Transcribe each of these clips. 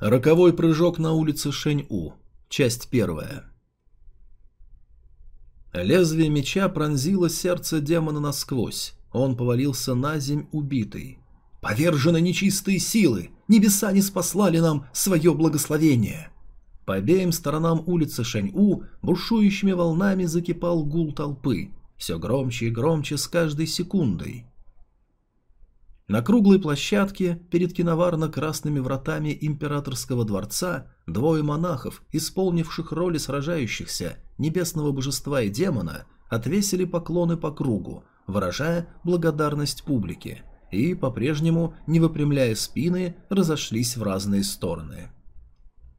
Роковой прыжок на улице Шэнь-У. Часть первая. Лезвие меча пронзило сердце демона насквозь. Он повалился на земь убитый. «Повержены нечистые силы! Небеса не спаслали нам свое благословение!» По обеим сторонам улицы Шэнь-У бушующими волнами закипал гул толпы. Все громче и громче с каждой секундой. На круглой площадке перед киноварно-красными вратами императорского дворца двое монахов, исполнивших роли сражающихся небесного божества и демона, отвесили поклоны по кругу, выражая благодарность публике, и, по-прежнему, не выпрямляя спины, разошлись в разные стороны.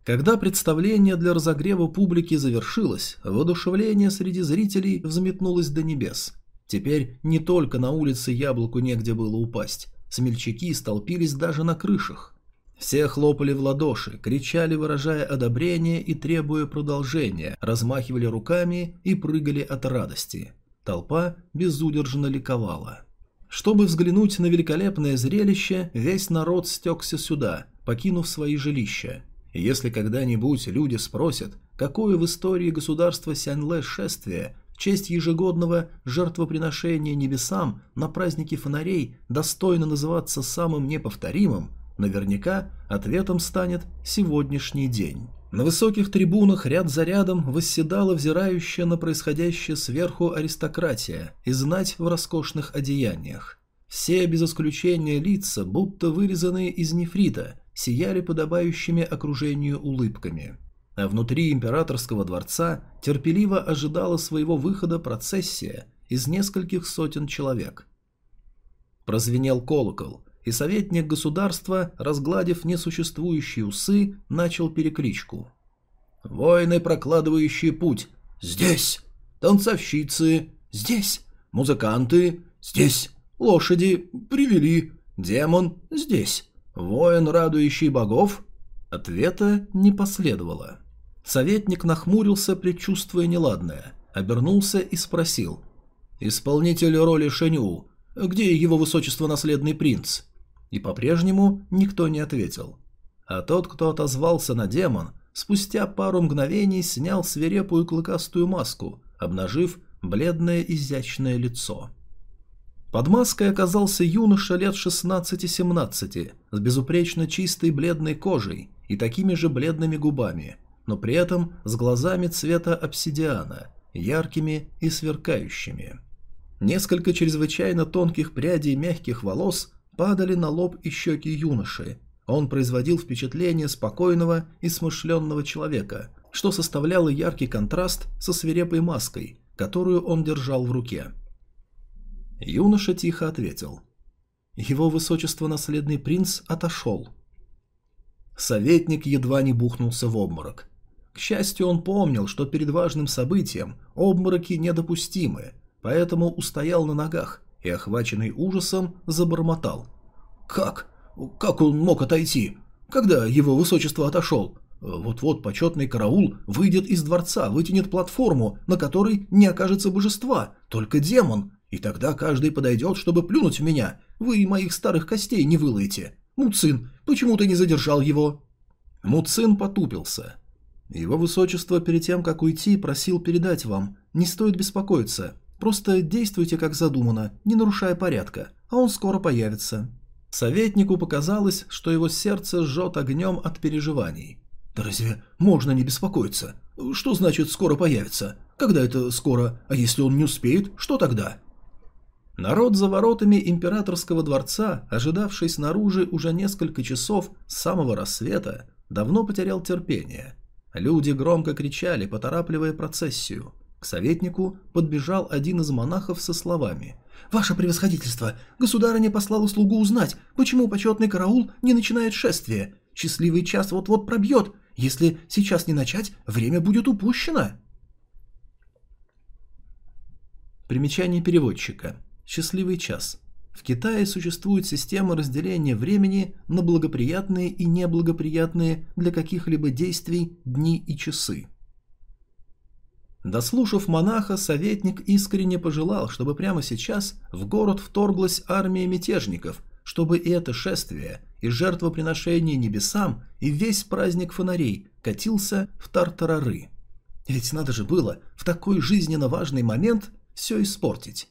Когда представление для разогрева публики завершилось, воодушевление среди зрителей взметнулось до небес. Теперь не только на улице яблоку негде было упасть, смельчаки столпились даже на крышах. Все хлопали в ладоши, кричали, выражая одобрение и требуя продолжения, размахивали руками и прыгали от радости. Толпа безудержно ликовала. Чтобы взглянуть на великолепное зрелище, весь народ стекся сюда, покинув свои жилища. Если когда-нибудь люди спросят, какое в истории государства Сяньле шествие честь ежегодного жертвоприношения небесам на празднике фонарей достойно называться самым неповторимым, наверняка ответом станет сегодняшний день. На высоких трибунах ряд за рядом восседала взирающая на происходящее сверху аристократия и знать в роскошных одеяниях. Все без исключения лица, будто вырезанные из нефрита, сияли подобающими окружению улыбками. А внутри императорского дворца терпеливо ожидала своего выхода процессия из нескольких сотен человек. Прозвенел колокол, и советник государства, разгладив несуществующие усы, начал перекличку. «Воины, прокладывающие путь, здесь! Танцовщицы, здесь! Музыканты, здесь! Лошади, привели! Демон, здесь! «Воин, радующий богов?» Ответа не последовало. Советник нахмурился, предчувствуя неладное, обернулся и спросил. «Исполнитель роли Шеню, где его высочество наследный принц?» И по-прежнему никто не ответил. А тот, кто отозвался на демон, спустя пару мгновений снял свирепую клыкастую маску, обнажив бледное изящное лицо. Под маской оказался юноша лет 16-17, с безупречно чистой бледной кожей и такими же бледными губами, но при этом с глазами цвета обсидиана, яркими и сверкающими. Несколько чрезвычайно тонких прядей мягких волос падали на лоб и щеки юноши. Он производил впечатление спокойного и смышленного человека, что составляло яркий контраст со свирепой маской, которую он держал в руке. Юноша тихо ответил. Его высочество наследный принц отошел. Советник едва не бухнулся в обморок. К счастью, он помнил, что перед важным событием обмороки недопустимы, поэтому устоял на ногах и, охваченный ужасом, забормотал. «Как? Как он мог отойти? Когда его высочество отошел? Вот-вот почетный караул выйдет из дворца, вытянет платформу, на которой не окажется божества, только демон, и тогда каждый подойдет, чтобы плюнуть в меня. Вы моих старых костей не вылаете. Муцин, почему ты не задержал его?» Муцин потупился. «Его высочество перед тем, как уйти, просил передать вам. Не стоит беспокоиться. Просто действуйте, как задумано, не нарушая порядка, а он скоро появится». Советнику показалось, что его сердце жжет огнем от переживаний. «Да разве можно не беспокоиться? Что значит «скоро появится»? Когда это скоро? А если он не успеет, что тогда?» Народ за воротами императорского дворца, ожидавший снаружи уже несколько часов с самого рассвета, давно потерял терпение. Люди громко кричали, поторапливая процессию. К советнику подбежал один из монахов со словами «Ваше превосходительство, государыня послала слугу узнать, почему почетный караул не начинает шествие. Счастливый час вот-вот пробьет. Если сейчас не начать, время будет упущено». Примечание переводчика. Счастливый час. В Китае существует система разделения времени на благоприятные и неблагоприятные для каких-либо действий дни и часы. Дослушав монаха, советник искренне пожелал, чтобы прямо сейчас в город вторглась армия мятежников, чтобы и это шествие, и жертвоприношение небесам, и весь праздник фонарей катился в тартарары. Ведь надо же было в такой жизненно важный момент все испортить.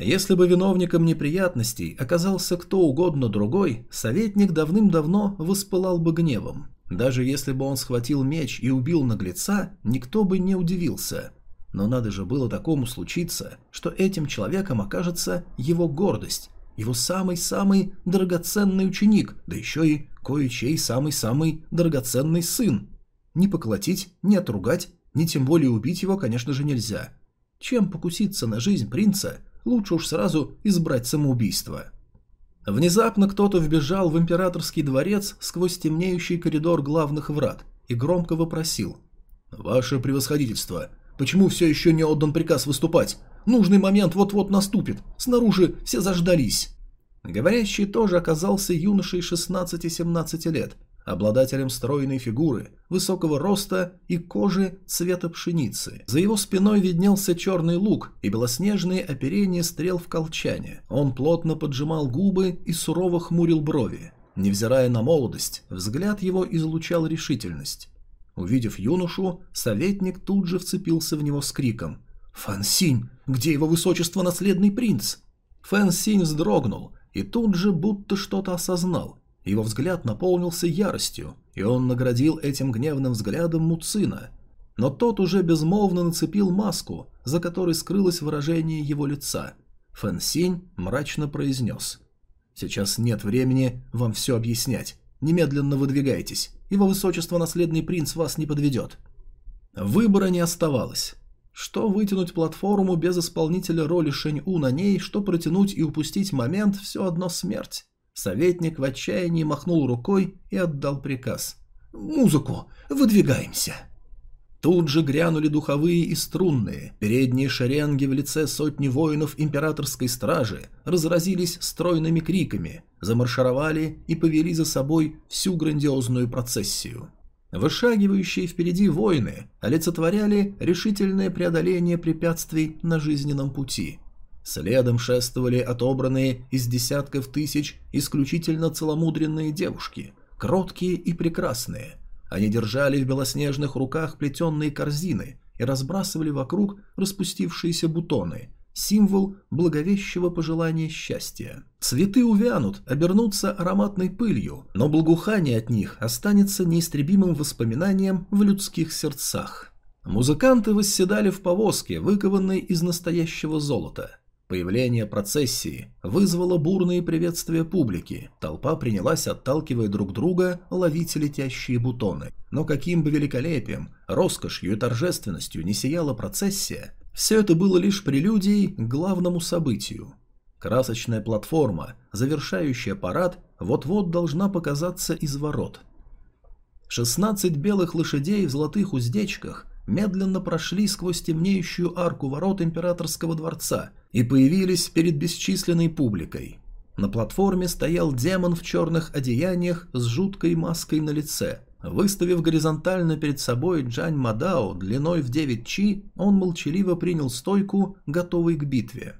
Если бы виновником неприятностей оказался кто угодно другой, советник давным-давно воспылал бы гневом. Даже если бы он схватил меч и убил наглеца, никто бы не удивился. Но надо же было такому случиться, что этим человеком окажется его гордость, его самый-самый драгоценный ученик, да еще и кое-чей самый-самый драгоценный сын. Не поколотить, не отругать, ни тем более убить его, конечно же, нельзя. Чем покуситься на жизнь принца, лучше уж сразу избрать самоубийство. Внезапно кто-то вбежал в императорский дворец сквозь темнеющий коридор главных врат и громко вопросил. «Ваше превосходительство, почему все еще не отдан приказ выступать? Нужный момент вот-вот наступит, снаружи все заждались». Говорящий тоже оказался юношей 16-17 лет, обладателем стройной фигуры, высокого роста и кожи цвета пшеницы. За его спиной виднелся черный лук и белоснежные оперения стрел в колчане. Он плотно поджимал губы и сурово хмурил брови. Невзирая на молодость, взгляд его излучал решительность. Увидев юношу, советник тут же вцепился в него с криком «Фан Синь, где его высочество наследный принц?» Фэн Синь вздрогнул и тут же будто что-то осознал. Его взгляд наполнился яростью, и он наградил этим гневным взглядом Муцина. Но тот уже безмолвно нацепил маску, за которой скрылось выражение его лица. Фэн Синь мрачно произнес. «Сейчас нет времени вам все объяснять. Немедленно выдвигайтесь. Его высочество наследный принц вас не подведет». Выбора не оставалось. Что вытянуть платформу без исполнителя роли Шэнь-У на ней, что протянуть и упустить момент, все одно смерть. Советник в отчаянии махнул рукой и отдал приказ. «Музыку! Выдвигаемся!» Тут же грянули духовые и струнные, передние шеренги в лице сотни воинов императорской стражи разразились стройными криками, замаршировали и повели за собой всю грандиозную процессию. Вышагивающие впереди воины олицетворяли решительное преодоление препятствий на жизненном пути – Следом шествовали отобранные из десятков тысяч исключительно целомудренные девушки, кроткие и прекрасные. Они держали в белоснежных руках плетенные корзины и разбрасывали вокруг распустившиеся бутоны, символ благовещего пожелания счастья. Цветы увянут, обернутся ароматной пылью, но благоухание от них останется неистребимым воспоминанием в людских сердцах. Музыканты восседали в повозке, выкованной из настоящего золота. Появление процессии вызвало бурные приветствия публики. Толпа принялась, отталкивая друг друга, ловить летящие бутоны. Но каким бы великолепием, роскошью и торжественностью не сияла процессия, все это было лишь прелюдией к главному событию. Красочная платформа, завершающая парад, вот-вот должна показаться из ворот. 16 белых лошадей в золотых уздечках медленно прошли сквозь темнеющую арку ворот императорского дворца и появились перед бесчисленной публикой. На платформе стоял демон в черных одеяниях с жуткой маской на лице. Выставив горизонтально перед собой Джань Мадао длиной в 9 чи, он молчаливо принял стойку, готовый к битве.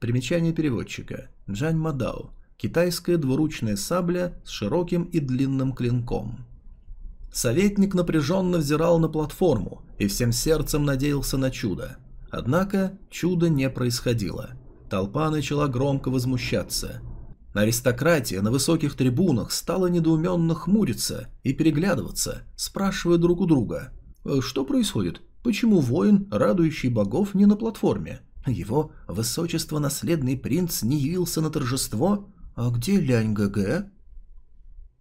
Примечание переводчика. Джань Мадао. Китайская двуручная сабля с широким и длинным клинком. Советник напряженно взирал на платформу и всем сердцем надеялся на чудо. Однако чудо не происходило. Толпа начала громко возмущаться. Аристократия на высоких трибунах стала недоуменно хмуриться и переглядываться, спрашивая друг у друга. «Э, «Что происходит? Почему воин, радующий богов, не на платформе? Его высочество наследный принц не явился на торжество? А где Лянь ГГ?»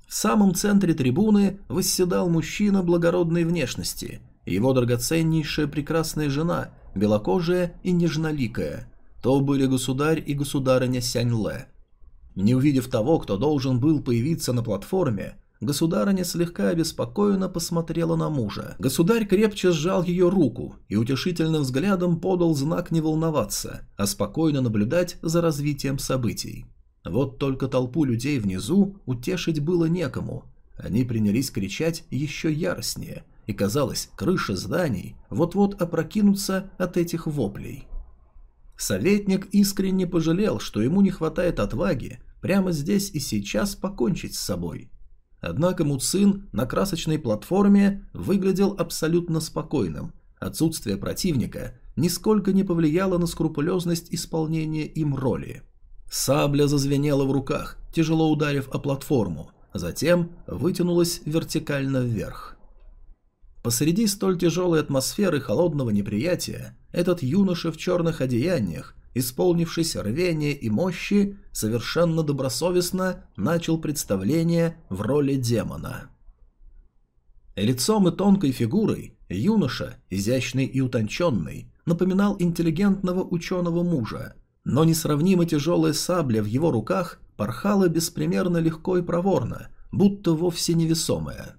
В самом центре трибуны восседал мужчина благородной внешности, его драгоценнейшая прекрасная жена, белокожая и нежноликая. То были государь и государыня Сяньле. Не увидев того, кто должен был появиться на платформе, государыня слегка обеспокоенно посмотрела на мужа. Государь крепче сжал ее руку и утешительным взглядом подал знак не волноваться, а спокойно наблюдать за развитием событий. Вот только толпу людей внизу утешить было некому. Они принялись кричать еще яростнее, и казалось, крыши зданий вот-вот опрокинутся от этих воплей. Советник искренне пожалел, что ему не хватает отваги прямо здесь и сейчас покончить с собой. Однако Муцин на красочной платформе выглядел абсолютно спокойным. Отсутствие противника нисколько не повлияло на скрупулезность исполнения им роли. Сабля зазвенела в руках, тяжело ударив о платформу, затем вытянулась вертикально вверх. Посреди столь тяжелой атмосферы холодного неприятия этот юноша в черных одеяниях, исполнившись рвения и мощи, совершенно добросовестно начал представление в роли демона. Лицом и тонкой фигурой юноша, изящный и утонченный, напоминал интеллигентного ученого мужа, но несравнимо тяжелая сабля в его руках порхала беспримерно легко и проворно, будто вовсе невесомая.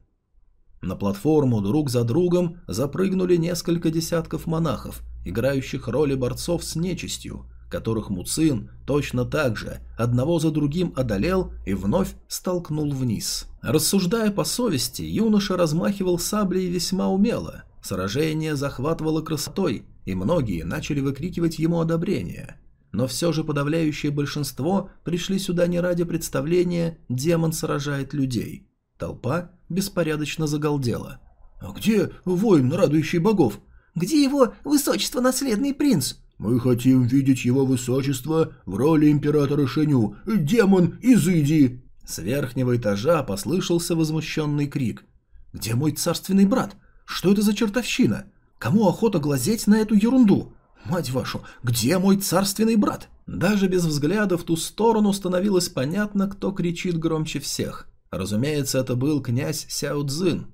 На платформу друг за другом запрыгнули несколько десятков монахов, играющих роли борцов с нечистью, которых Муцин точно так же одного за другим одолел и вновь столкнул вниз. Рассуждая по совести, юноша размахивал саблей весьма умело. Сражение захватывало красотой, и многие начали выкрикивать ему одобрение. Но все же подавляющее большинство пришли сюда не ради представления «демон сражает людей». Толпа беспорядочно загалдела. «А где воин, радующий богов?» «Где его высочество наследный принц?» «Мы хотим видеть его высочество в роли императора Шеню. Демон, изыди!» С верхнего этажа послышался возмущенный крик. «Где мой царственный брат? Что это за чертовщина? Кому охота глазеть на эту ерунду? Мать вашу, где мой царственный брат?» Даже без взгляда в ту сторону становилось понятно, кто кричит громче всех. Разумеется, это был князь Сяо Цзин.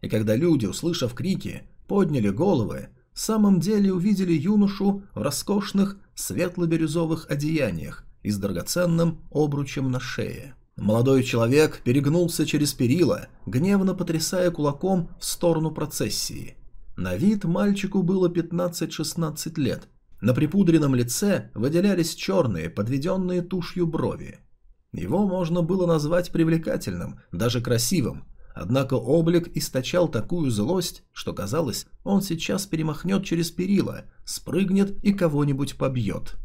И когда люди, услышав крики, подняли головы, в самом деле увидели юношу в роскошных светло-бирюзовых одеяниях и с драгоценным обручем на шее. Молодой человек перегнулся через перила, гневно потрясая кулаком в сторону процессии. На вид мальчику было 15-16 лет. На припудренном лице выделялись черные, подведенные тушью брови. Его можно было назвать привлекательным, даже красивым, Однако облик источал такую злость, что казалось, он сейчас перемахнет через перила, спрыгнет и кого-нибудь побьет.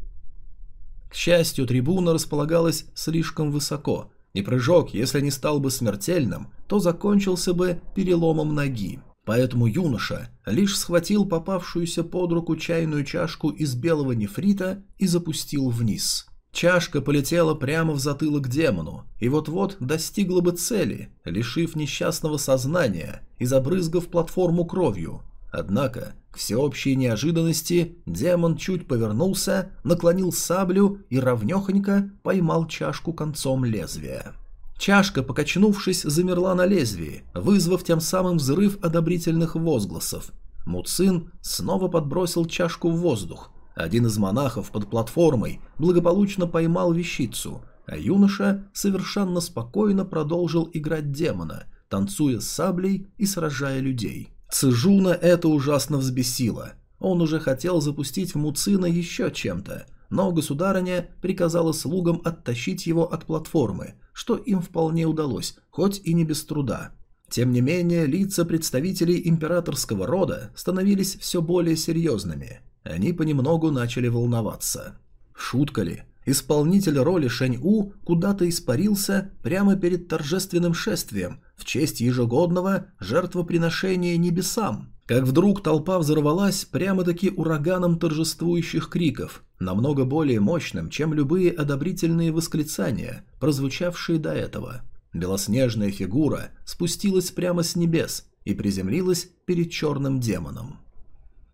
К счастью, трибуна располагалась слишком высоко, и прыжок, если не стал бы смертельным, то закончился бы переломом ноги. Поэтому юноша лишь схватил попавшуюся под руку чайную чашку из белого нефрита и запустил вниз. Чашка полетела прямо в затылок демону и вот-вот достигла бы цели, лишив несчастного сознания и забрызгав платформу кровью. Однако, к всеобщей неожиданности, демон чуть повернулся, наклонил саблю и ровнехонько поймал чашку концом лезвия. Чашка, покачнувшись, замерла на лезвии, вызвав тем самым взрыв одобрительных возгласов. Муцин снова подбросил чашку в воздух, один из монахов под платформой благополучно поймал вещицу, а юноша совершенно спокойно продолжил играть демона, танцуя с саблей и сражая людей. Цижуна это ужасно взбесило. Он уже хотел запустить в Муцина еще чем-то, но государыня приказала слугам оттащить его от платформы, что им вполне удалось, хоть и не без труда. Тем не менее, лица представителей императорского рода становились все более серьезными. Они понемногу начали волноваться. Шутка ли? Исполнитель роли Шэнь-У куда-то испарился прямо перед торжественным шествием в честь ежегодного жертвоприношения небесам. Как вдруг толпа взорвалась прямо-таки ураганом торжествующих криков, намного более мощным, чем любые одобрительные восклицания, прозвучавшие до этого. Белоснежная фигура спустилась прямо с небес и приземлилась перед черным демоном.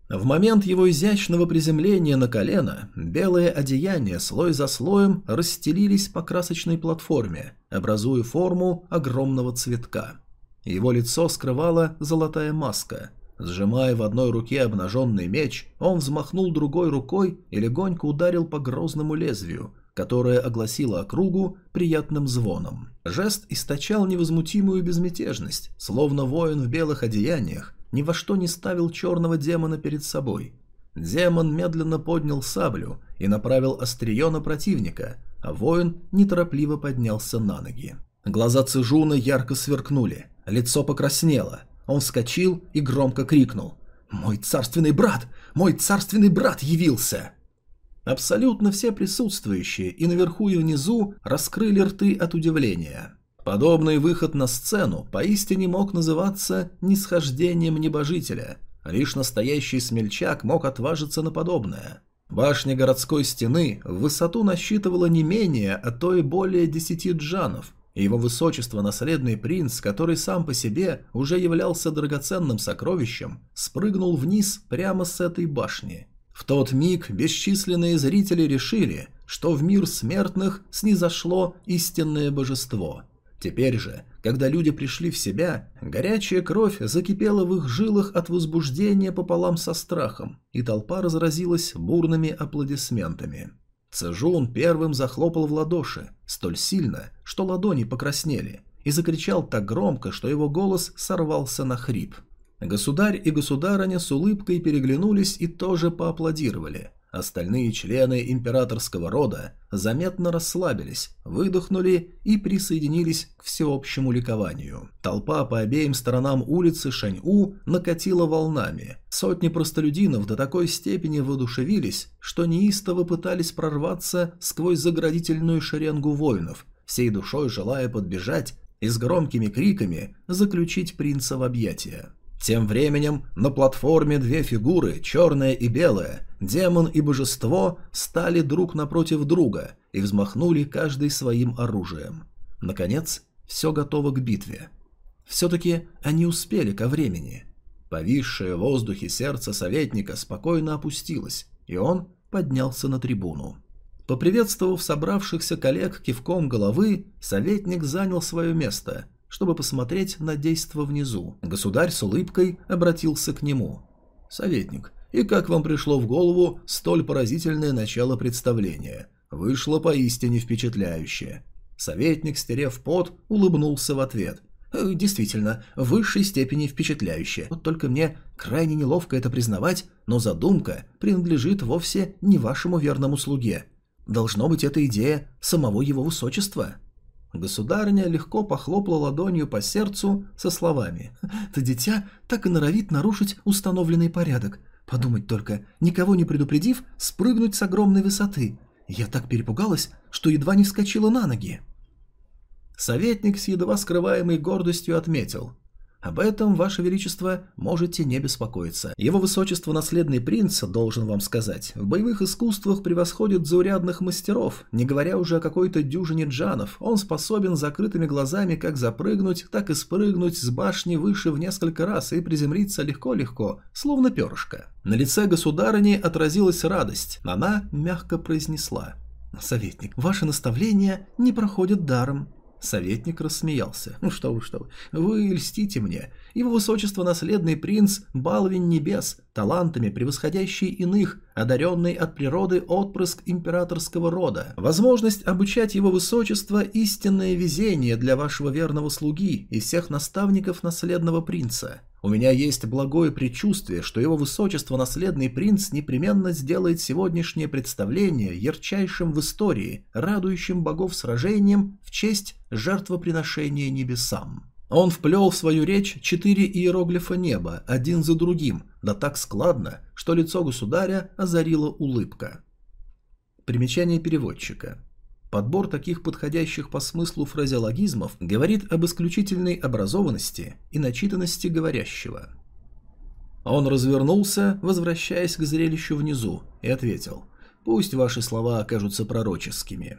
В момент его изящного приземления на колено белые одеяния слой за слоем расстелились по красочной платформе, образуя форму огромного цветка. Его лицо скрывала золотая маска. Сжимая в одной руке обнаженный меч, он взмахнул другой рукой и легонько ударил по грозному лезвию, которое огласило округу приятным звоном. Жест источал невозмутимую безмятежность, словно воин в белых одеяниях ни во что не ставил черного демона перед собой. Демон медленно поднял саблю и направил острие на противника, а воин неторопливо поднялся на ноги. Глаза Цижуна ярко сверкнули, лицо покраснело. Он вскочил и громко крикнул «Мой царственный брат! Мой царственный брат явился!» Абсолютно все присутствующие и наверху и внизу раскрыли рты от удивления. Подобный выход на сцену поистине мог называться нисхождением небожителя. Лишь настоящий смельчак мог отважиться на подобное. Башня городской стены в высоту насчитывала не менее, а то и более десяти джанов, и его высочество наследный принц, который сам по себе уже являлся драгоценным сокровищем, спрыгнул вниз прямо с этой башни. В тот миг бесчисленные зрители решили, что в мир смертных снизошло истинное божество. Теперь же, когда люди пришли в себя, горячая кровь закипела в их жилах от возбуждения пополам со страхом, и толпа разразилась бурными аплодисментами. Цежун первым захлопал в ладоши, столь сильно, что ладони покраснели, и закричал так громко, что его голос сорвался на хрип. Государь и государыня с улыбкой переглянулись и тоже поаплодировали. Остальные члены императорского рода заметно расслабились, выдохнули и присоединились к всеобщему ликованию. Толпа по обеим сторонам улицы Шань-У накатила волнами. Сотни простолюдинов до такой степени воодушевились, что неистово пытались прорваться сквозь заградительную шеренгу воинов, всей душой желая подбежать и с громкими криками заключить принца в объятия. Тем временем на платформе две фигуры, черная и белая, демон и божество, стали друг напротив друга и взмахнули каждый своим оружием. Наконец, все готово к битве. Все-таки они успели ко времени. Повисшее в воздухе сердце советника спокойно опустилось, и он поднялся на трибуну. Поприветствовав собравшихся коллег кивком головы, советник занял свое место чтобы посмотреть на действо внизу. Государь с улыбкой обратился к нему. «Советник, и как вам пришло в голову столь поразительное начало представления? Вышло поистине впечатляюще». Советник, стерев пот, улыбнулся в ответ. «Э, «Действительно, в высшей степени впечатляюще. Вот только мне крайне неловко это признавать, но задумка принадлежит вовсе не вашему верному слуге. Должно быть, это идея самого его высочества». Государыня легко похлопала ладонью по сердцу со словами «Ты, дитя, так и норовит нарушить установленный порядок. Подумать только, никого не предупредив, спрыгнуть с огромной высоты. Я так перепугалась, что едва не вскочила на ноги». Советник с едва скрываемой гордостью отметил об этом, Ваше Величество, можете не беспокоиться. Его Высочество наследный принц, должен вам сказать, в боевых искусствах превосходит заурядных мастеров, не говоря уже о какой-то дюжине джанов. Он способен закрытыми глазами как запрыгнуть, так и спрыгнуть с башни выше в несколько раз и приземлиться легко-легко, словно перышко. На лице государыни отразилась радость. Она мягко произнесла. «Советник, ваши наставления не проходят даром. Советник рассмеялся. «Ну что вы, что вы, вы льстите мне. Его высочество наследный принц – баловень небес, талантами превосходящий иных, одаренный от природы отпрыск императорского рода. Возможность обучать его высочество – истинное везение для вашего верного слуги и всех наставников наследного принца. У меня есть благое предчувствие, что его высочество наследный принц непременно сделает сегодняшнее представление ярчайшим в истории, радующим богов сражением в честь жертвоприношения небесам. Он вплел в свою речь четыре иероглифа неба, один за другим, да так складно, что лицо государя озарила улыбка. Примечание переводчика. Подбор таких подходящих по смыслу фразеологизмов говорит об исключительной образованности и начитанности говорящего. Он развернулся, возвращаясь к зрелищу внизу, и ответил «Пусть ваши слова окажутся пророческими».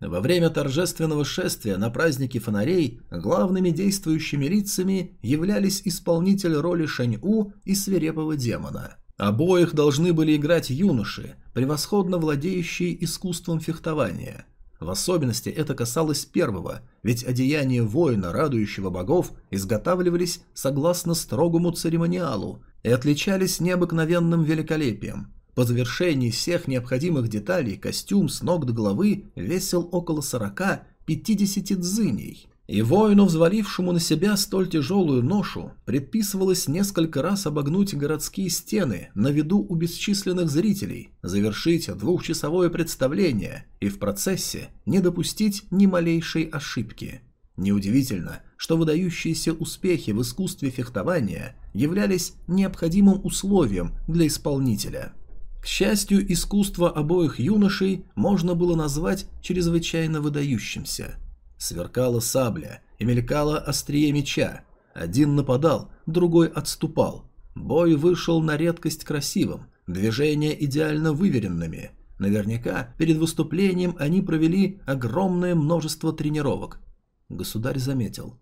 Во время торжественного шествия на празднике фонарей главными действующими лицами являлись исполнитель роли Шэнь-У и свирепого демона. Обоих должны были играть юноши, превосходно владеющие искусством фехтования – в особенности это касалось первого, ведь одеяния воина, радующего богов, изготавливались согласно строгому церемониалу и отличались необыкновенным великолепием. По завершении всех необходимых деталей костюм с ног до головы весил около 40-50 дзыней. И воину, взвалившему на себя столь тяжелую ношу, предписывалось несколько раз обогнуть городские стены на виду у бесчисленных зрителей, завершить двухчасовое представление и в процессе не допустить ни малейшей ошибки. Неудивительно, что выдающиеся успехи в искусстве фехтования являлись необходимым условием для исполнителя – К счастью, искусство обоих юношей можно было назвать чрезвычайно выдающимся. Сверкала сабля и мелькала острие меча. Один нападал, другой отступал. Бой вышел на редкость красивым, движения идеально выверенными. Наверняка перед выступлением они провели огромное множество тренировок. Государь заметил.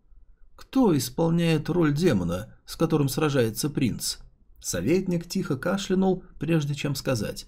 Кто исполняет роль демона, с которым сражается принц? Советник тихо кашлянул, прежде чем сказать.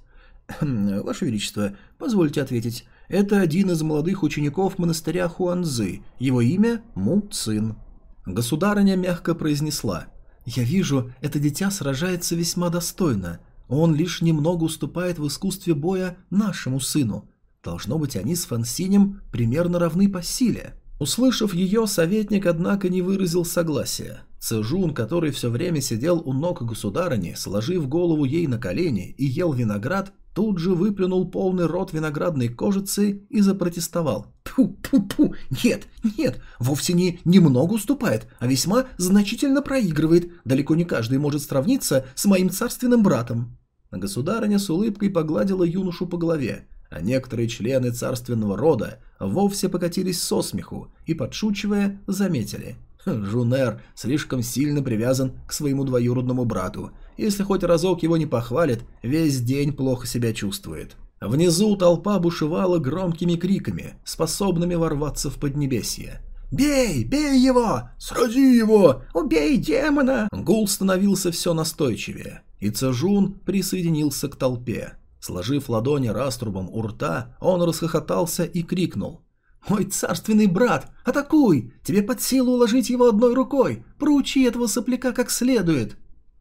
«Хм, «Ваше Величество, позвольте ответить. Это один из молодых учеников монастыря Хуанзы. Его имя Му Цин». Государыня мягко произнесла. «Я вижу, это дитя сражается весьма достойно. Он лишь немного уступает в искусстве боя нашему сыну. Должно быть, они с Фансинем примерно равны по силе». Услышав ее, советник, однако, не выразил согласия. Цежун, который все время сидел у ног государыни, сложив голову ей на колени и ел виноград, тут же выплюнул полный рот виноградной кожицы и запротестовал. «Пу-пу-пу! Нет, нет, вовсе не немного уступает, а весьма значительно проигрывает. Далеко не каждый может сравниться с моим царственным братом». Государыня с улыбкой погладила юношу по голове, а некоторые члены царственного рода вовсе покатились со смеху и, подшучивая, заметили. Жунер слишком сильно привязан к своему двоюродному брату. Если хоть разок его не похвалит, весь день плохо себя чувствует. Внизу толпа бушевала громкими криками, способными ворваться в поднебесье. «Бей! Бей его! Срази его! Убей демона!» Гул становился все настойчивее, и Цежун присоединился к толпе. Сложив ладони раструбом у рта, он расхохотался и крикнул. «Мой царственный брат, атакуй! Тебе под силу уложить его одной рукой! Проучи этого сопляка как следует!»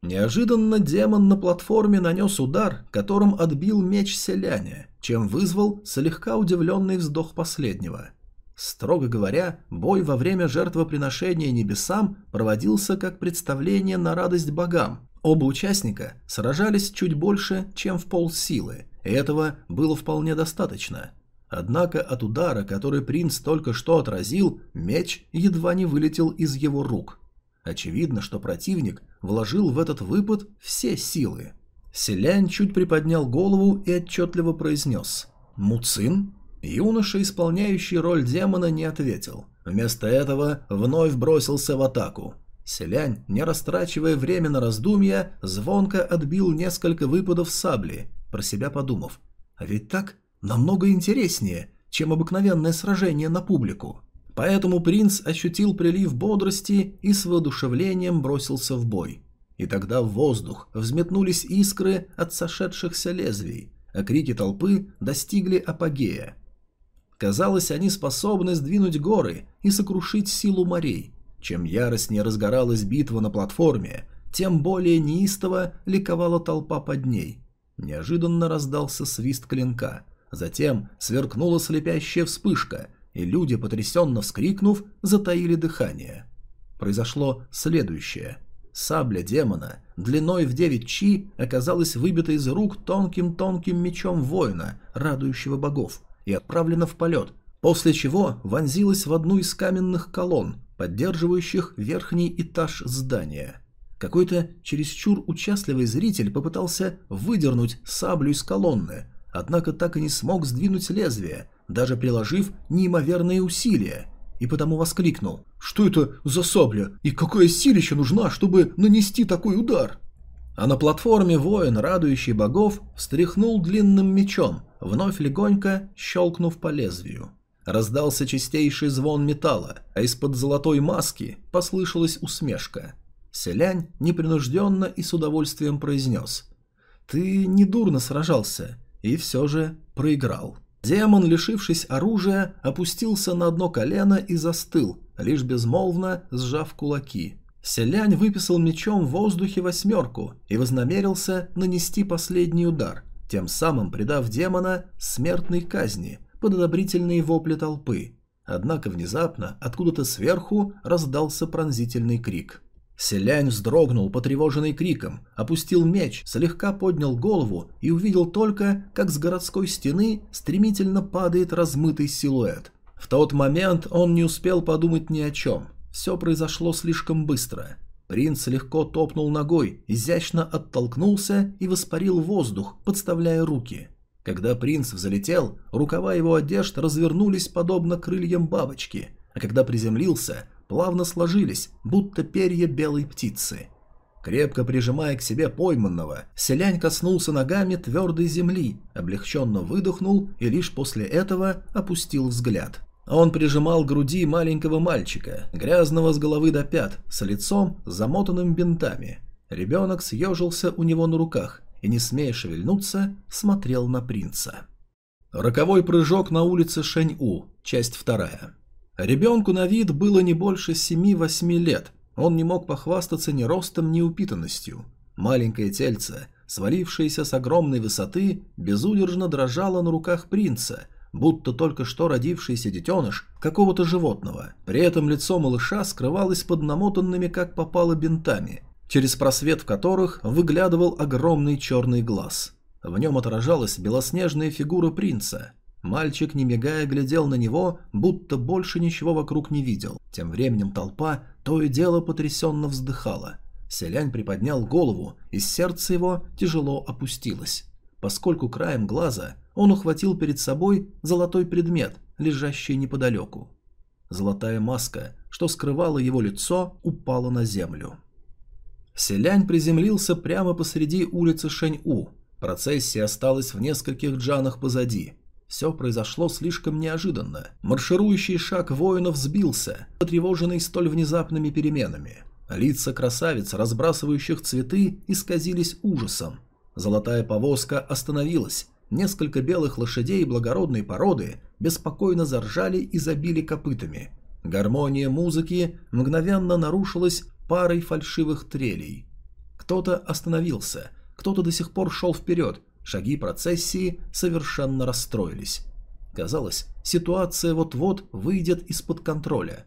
Неожиданно демон на платформе нанес удар, которым отбил меч селяне, чем вызвал слегка удивленный вздох последнего. Строго говоря, бой во время жертвоприношения небесам проводился как представление на радость богам, Оба участника сражались чуть больше, чем в полсилы, и этого было вполне достаточно. Однако от удара, который принц только что отразил, меч едва не вылетел из его рук. Очевидно, что противник вложил в этот выпад все силы. Селянь чуть приподнял голову и отчетливо произнес «Муцин?». Юноша, исполняющий роль демона, не ответил. Вместо этого вновь бросился в атаку. Селянь, не растрачивая время на раздумья, звонко отбил несколько выпадов сабли, про себя подумав. А ведь так намного интереснее, чем обыкновенное сражение на публику. Поэтому принц ощутил прилив бодрости и с воодушевлением бросился в бой. И тогда в воздух взметнулись искры от сошедшихся лезвий, а крики толпы достигли апогея. Казалось, они способны сдвинуть горы и сокрушить силу морей – чем яростнее разгоралась битва на платформе, тем более неистово ликовала толпа под ней. Неожиданно раздался свист клинка. Затем сверкнула слепящая вспышка, и люди, потрясенно вскрикнув, затаили дыхание. Произошло следующее. Сабля демона, длиной в девять чи, оказалась выбита из рук тонким-тонким мечом воина, радующего богов, и отправлена в полет, после чего вонзилась в одну из каменных колонн, поддерживающих верхний этаж здания. Какой-то чересчур участливый зритель попытался выдернуть саблю из колонны, однако так и не смог сдвинуть лезвие, даже приложив неимоверные усилия, и потому воскликнул «Что это за сабля? И какая силища нужна, чтобы нанести такой удар?» А на платформе воин, радующий богов, встряхнул длинным мечом, вновь легонько щелкнув по лезвию. Раздался чистейший звон металла, а из-под золотой маски послышалась усмешка. Селянь непринужденно и с удовольствием произнес. «Ты недурно сражался, и все же проиграл». Демон, лишившись оружия, опустился на одно колено и застыл, лишь безмолвно сжав кулаки. Селянь выписал мечом в воздухе восьмерку и вознамерился нанести последний удар, тем самым придав демона смертной казни – под одобрительные вопли толпы. Однако внезапно откуда-то сверху раздался пронзительный крик. Селянь вздрогнул, потревоженный криком, опустил меч, слегка поднял голову и увидел только, как с городской стены стремительно падает размытый силуэт. В тот момент он не успел подумать ни о чем. Все произошло слишком быстро. Принц легко топнул ногой, изящно оттолкнулся и воспарил воздух, подставляя руки. Когда принц взлетел, рукава его одежд развернулись подобно крыльям бабочки, а когда приземлился, плавно сложились, будто перья белой птицы. Крепко прижимая к себе пойманного, селянь коснулся ногами твердой земли, облегченно выдохнул и лишь после этого опустил взгляд. Он прижимал к груди маленького мальчика, грязного с головы до пят, с лицом, замотанным бинтами. Ребенок съежился у него на руках и, не смея шевельнуться, смотрел на принца. Роковой прыжок на улице Шэнь-У, часть вторая. Ребенку на вид было не больше 7-8 лет. Он не мог похвастаться ни ростом, ни упитанностью. Маленькое тельце, свалившееся с огромной высоты, безудержно дрожало на руках принца – будто только что родившийся детеныш какого-то животного. При этом лицо малыша скрывалось под намотанными как попало бинтами, через просвет в которых выглядывал огромный черный глаз. В нем отражалась белоснежная фигура принца. Мальчик, не мигая, глядел на него, будто больше ничего вокруг не видел. Тем временем толпа то и дело потрясенно вздыхала. Селянь приподнял голову, и сердце его тяжело опустилось поскольку краем глаза он ухватил перед собой золотой предмет, лежащий неподалеку. Золотая маска, что скрывала его лицо, упала на землю. Селянь приземлился прямо посреди улицы Шэнь-У. Процессия осталась в нескольких джанах позади. Все произошло слишком неожиданно. Марширующий шаг воинов сбился, потревоженный столь внезапными переменами. Лица красавиц, разбрасывающих цветы, исказились ужасом. Золотая повозка остановилась. Несколько белых лошадей благородной породы беспокойно заржали и забили копытами. Гармония музыки мгновенно нарушилась парой фальшивых трелей. Кто-то остановился, кто-то до сих пор шел вперед, шаги процессии совершенно расстроились. Казалось, ситуация вот-вот выйдет из-под контроля.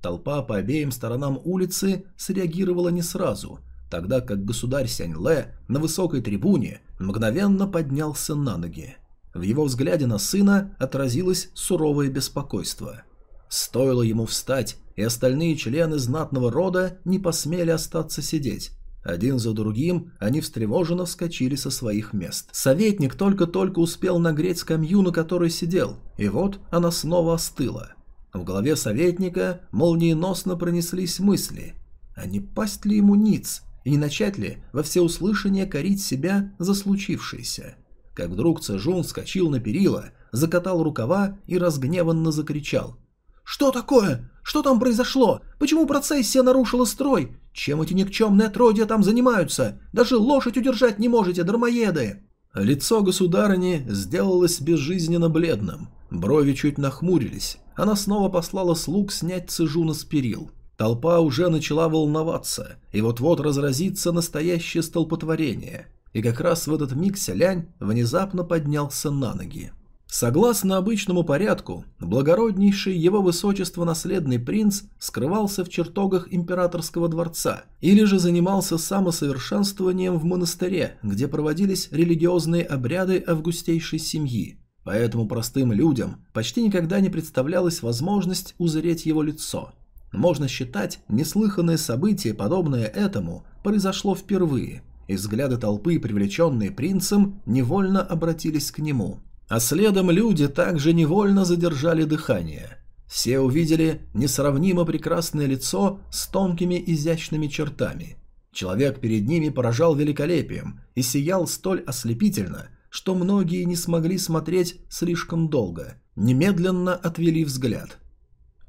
Толпа по обеим сторонам улицы среагировала не сразу – тогда как государь Сянь-Лэ на высокой трибуне мгновенно поднялся на ноги. В его взгляде на сына отразилось суровое беспокойство. Стоило ему встать, и остальные члены знатного рода не посмели остаться сидеть. Один за другим они встревоженно вскочили со своих мест. Советник только-только успел нагреть скамью, на которой сидел, и вот она снова остыла. В голове советника молниеносно пронеслись мысли. А не пасть ли ему ниц? и не начать ли во всеуслышание корить себя за случившееся. Как вдруг Цежун вскочил на перила, закатал рукава и разгневанно закричал. «Что такое? Что там произошло? Почему процессия нарушила строй? Чем эти никчемные отродья там занимаются? Даже лошадь удержать не можете, дармоеды!» Лицо государыни сделалось безжизненно бледным. Брови чуть нахмурились. Она снова послала слуг снять Цежуна с перил. Толпа уже начала волноваться, и вот-вот разразится настоящее столпотворение. И как раз в этот миг Селянь внезапно поднялся на ноги. Согласно обычному порядку, благороднейший его высочество наследный принц скрывался в чертогах императорского дворца или же занимался самосовершенствованием в монастыре, где проводились религиозные обряды августейшей семьи. Поэтому простым людям почти никогда не представлялась возможность узреть его лицо – можно считать, неслыханное событие, подобное этому, произошло впервые, и взгляды толпы, привлеченные принцем, невольно обратились к нему. А следом люди также невольно задержали дыхание. Все увидели несравнимо прекрасное лицо с тонкими изящными чертами. Человек перед ними поражал великолепием и сиял столь ослепительно, что многие не смогли смотреть слишком долго, немедленно отвели взгляд.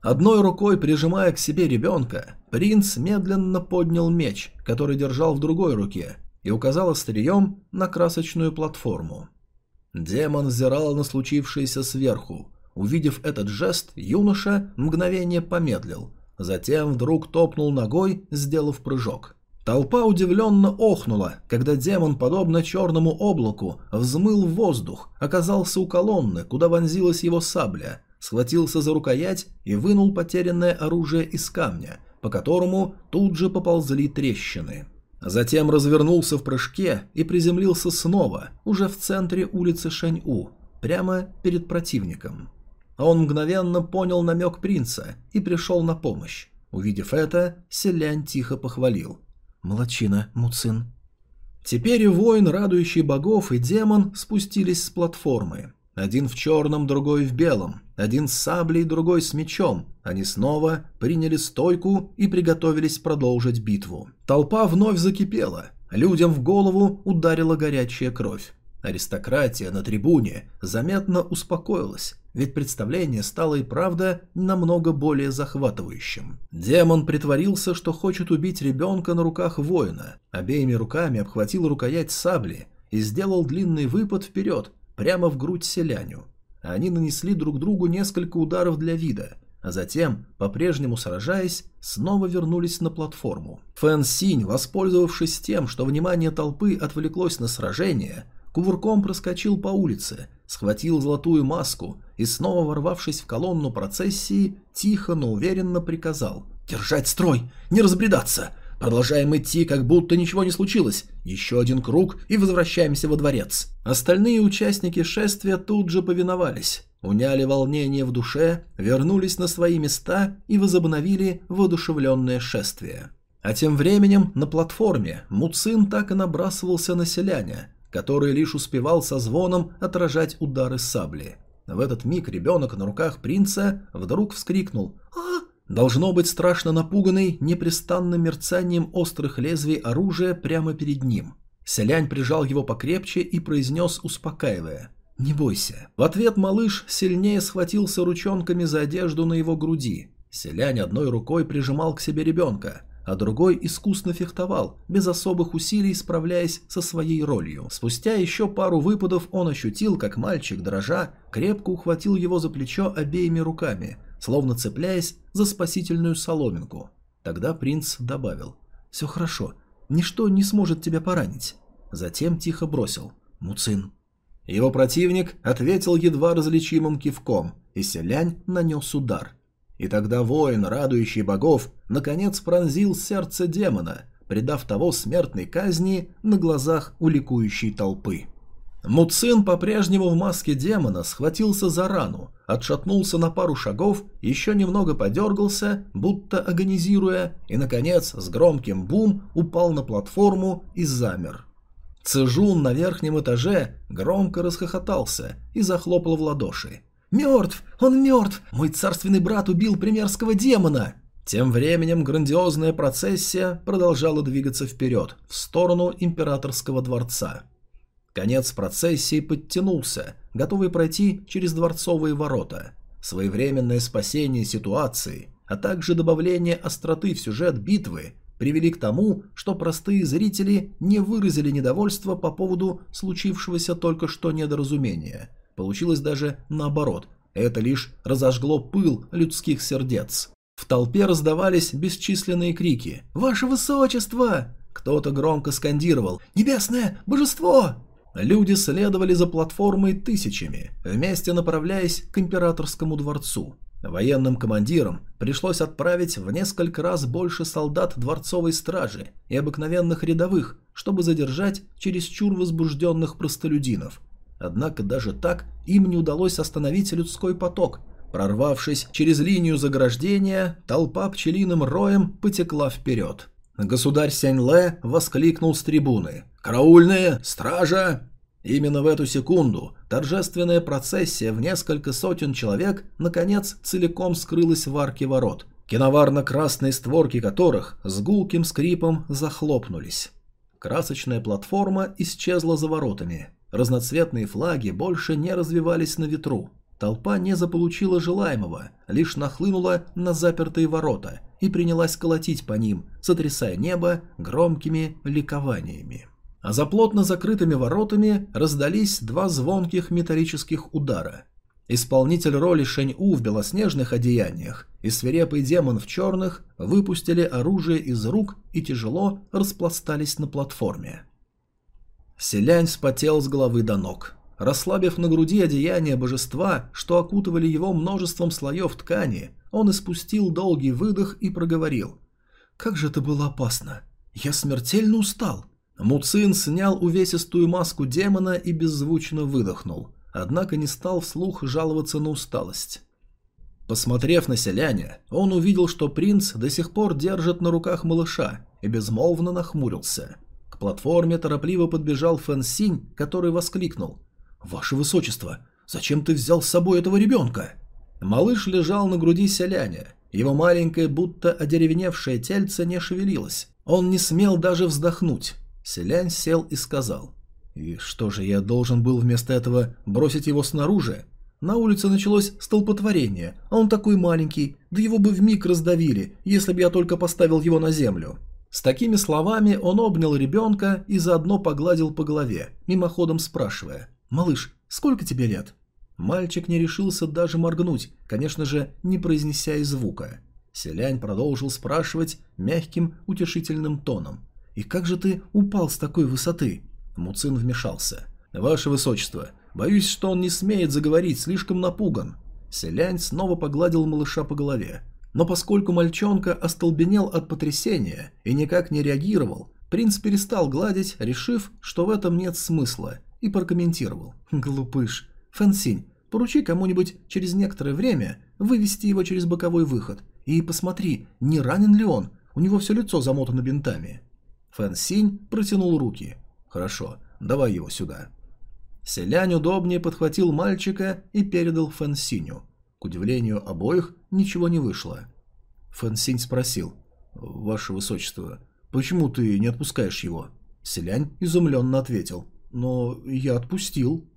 Одной рукой прижимая к себе ребенка, принц медленно поднял меч, который держал в другой руке, и указал острием на красочную платформу. Демон взирал на случившееся сверху. Увидев этот жест, юноша мгновение помедлил, затем вдруг топнул ногой, сделав прыжок. Толпа удивленно охнула, когда демон, подобно черному облаку, взмыл в воздух, оказался у колонны, куда вонзилась его сабля – схватился за рукоять и вынул потерянное оружие из камня, по которому тут же поползли трещины. Затем развернулся в прыжке и приземлился снова, уже в центре улицы Шэнь-У, прямо перед противником. Он мгновенно понял намек принца и пришел на помощь. Увидев это, Селянь тихо похвалил. «Молодчина, Муцин». Теперь воин, радующий богов, и демон спустились с платформы. Один в черном, другой в белом. Один с саблей, другой с мечом. Они снова приняли стойку и приготовились продолжить битву. Толпа вновь закипела. Людям в голову ударила горячая кровь. Аристократия на трибуне заметно успокоилась, ведь представление стало и правда намного более захватывающим. Демон притворился, что хочет убить ребенка на руках воина, обеими руками обхватил рукоять сабли и сделал длинный выпад вперед, прямо в грудь селяню. Они нанесли друг другу несколько ударов для вида, а затем, по-прежнему сражаясь, снова вернулись на платформу. Фэн Синь, воспользовавшись тем, что внимание толпы отвлеклось на сражение, кувырком проскочил по улице, схватил золотую маску и, снова ворвавшись в колонну процессии, тихо, но уверенно приказал «Держать строй! Не разбредаться! Продолжаем идти, как будто ничего не случилось. Еще один круг и возвращаемся во дворец». Остальные участники шествия тут же повиновались, уняли волнение в душе, вернулись на свои места и возобновили воодушевленное шествие. А тем временем на платформе Муцин так и набрасывался на селяня, который лишь успевал со звоном отражать удары сабли. В этот миг ребенок на руках принца вдруг вскрикнул «А!». Должно быть страшно напуганный непрестанным мерцанием острых лезвий оружия прямо перед ним. Селянь прижал его покрепче и произнес, успокаивая «Не бойся». В ответ малыш сильнее схватился ручонками за одежду на его груди. Селянь одной рукой прижимал к себе ребенка – а другой искусно фехтовал, без особых усилий справляясь со своей ролью. Спустя еще пару выпадов он ощутил, как мальчик, дрожа, крепко ухватил его за плечо обеими руками, словно цепляясь за спасительную соломинку. Тогда принц добавил «Все хорошо, ничто не сможет тебя поранить». Затем тихо бросил «Муцин». Его противник ответил едва различимым кивком, и селянь нанес удар – и тогда воин, радующий богов, наконец пронзил сердце демона, предав того смертной казни на глазах у ликующей толпы. Муцин по-прежнему в маске демона схватился за рану, отшатнулся на пару шагов, еще немного подергался, будто агонизируя, и, наконец, с громким бум упал на платформу и замер. Цежун на верхнем этаже громко расхохотался и захлопал в ладоши. «Мертв! Он мертв! Мой царственный брат убил примерского демона!» Тем временем грандиозная процессия продолжала двигаться вперед, в сторону императорского дворца. Конец процессии подтянулся, готовый пройти через дворцовые ворота. Своевременное спасение ситуации, а также добавление остроты в сюжет битвы привели к тому, что простые зрители не выразили недовольства по поводу случившегося только что недоразумения – Получилось даже наоборот. Это лишь разожгло пыл людских сердец. В толпе раздавались бесчисленные крики «Ваше Высочество!» Кто-то громко скандировал «Небесное божество!» Люди следовали за платформой тысячами, вместе направляясь к императорскому дворцу. Военным командирам пришлось отправить в несколько раз больше солдат дворцовой стражи и обыкновенных рядовых, чтобы задержать чересчур возбужденных простолюдинов, Однако даже так им не удалось остановить людской поток. Прорвавшись через линию заграждения, толпа пчелиным роем потекла вперед. Государь Сяньле воскликнул с трибуны. «Караульные! Стража!» Именно в эту секунду торжественная процессия в несколько сотен человек наконец целиком скрылась в арке ворот, киноварно-красные створки которых с гулким скрипом захлопнулись. Красочная платформа исчезла за воротами. Разноцветные флаги больше не развивались на ветру. Толпа не заполучила желаемого, лишь нахлынула на запертые ворота и принялась колотить по ним, сотрясая небо громкими ликованиями. А за плотно закрытыми воротами раздались два звонких металлических удара. Исполнитель роли Шэнь-У в белоснежных одеяниях и свирепый демон в черных выпустили оружие из рук и тяжело распластались на платформе. Селянь спотел с головы до ног. Расслабив на груди одеяние божества, что окутывали его множеством слоев ткани, он испустил долгий выдох и проговорил. «Как же это было опасно! Я смертельно устал!» Муцин снял увесистую маску демона и беззвучно выдохнул, однако не стал вслух жаловаться на усталость. Посмотрев на селяня, он увидел, что принц до сих пор держит на руках малыша и безмолвно нахмурился. Платформе торопливо подбежал Фэн Синь, который воскликнул. «Ваше высочество, зачем ты взял с собой этого ребенка?» Малыш лежал на груди селяня. Его маленькое, будто одеревеневшее тельце не шевелилось. Он не смел даже вздохнуть. Селянь сел и сказал. «И что же, я должен был вместо этого бросить его снаружи?» На улице началось столпотворение, а он такой маленький, да его бы вмиг раздавили, если бы я только поставил его на землю. С такими словами он обнял ребенка и заодно погладил по голове, мимоходом спрашивая «Малыш, сколько тебе лет?» Мальчик не решился даже моргнуть, конечно же, не произнеся и звука. Селянь продолжил спрашивать мягким, утешительным тоном. «И как же ты упал с такой высоты?» Муцин вмешался. «Ваше Высочество, Боюсь, что он не смеет заговорить, слишком напуган. Селянь снова погладил малыша по голове. Но поскольку мальчонка остолбенел от потрясения и никак не реагировал, принц перестал гладить, решив, что в этом нет смысла, и прокомментировал. «Глупыш. Фэнсинь, поручи кому-нибудь через некоторое время вывести его через боковой выход. И посмотри, не ранен ли он, у него все лицо замотано бинтами». Фэнсинь протянул руки. «Хорошо, давай его сюда». Селянь удобнее подхватил мальчика и передал Фэнсиню. К удивлению обоих, ничего не вышло. Фэнсинь спросил. «Ваше Высочество, почему ты не отпускаешь его?» Селянь изумленно ответил. «Но я отпустил».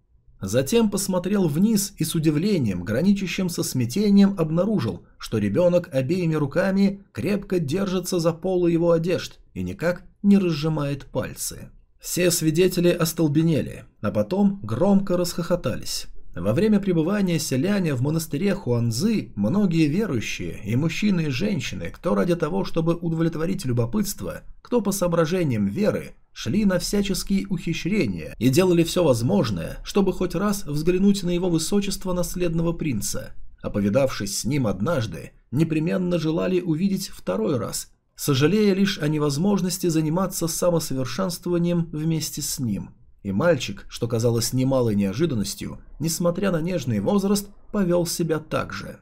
Затем посмотрел вниз и с удивлением, граничащим со смятением, обнаружил, что ребенок обеими руками крепко держится за полы его одежд и никак не разжимает пальцы. Все свидетели остолбенели, а потом громко расхохотались. Во время пребывания селяня в монастыре Хуанзы многие верующие, и мужчины, и женщины, кто ради того, чтобы удовлетворить любопытство, кто по соображениям веры, шли на всяческие ухищрения и делали все возможное, чтобы хоть раз взглянуть на его высочество наследного принца, а повидавшись с ним однажды, непременно желали увидеть второй раз сожалея лишь о невозможности заниматься самосовершенствованием вместе с ним. И мальчик, что казалось немалой неожиданностью, несмотря на нежный возраст, повел себя так же.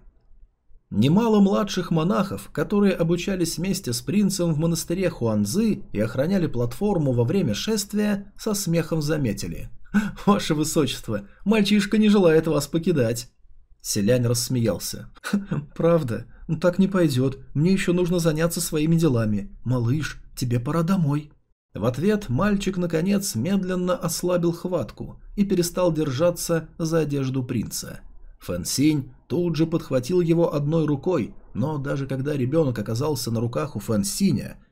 Немало младших монахов, которые обучались вместе с принцем в монастыре Хуанзы и охраняли платформу во время шествия, со смехом заметили. «Ваше Высочество, мальчишка не желает вас покидать». Селянь рассмеялся. «Правда? Ну так не пойдет. Мне еще нужно заняться своими делами. Малыш, тебе пора домой». В ответ мальчик, наконец, медленно ослабил хватку и перестал держаться за одежду принца. Фэн тут же подхватил его одной рукой, но даже когда ребенок оказался на руках у Фэн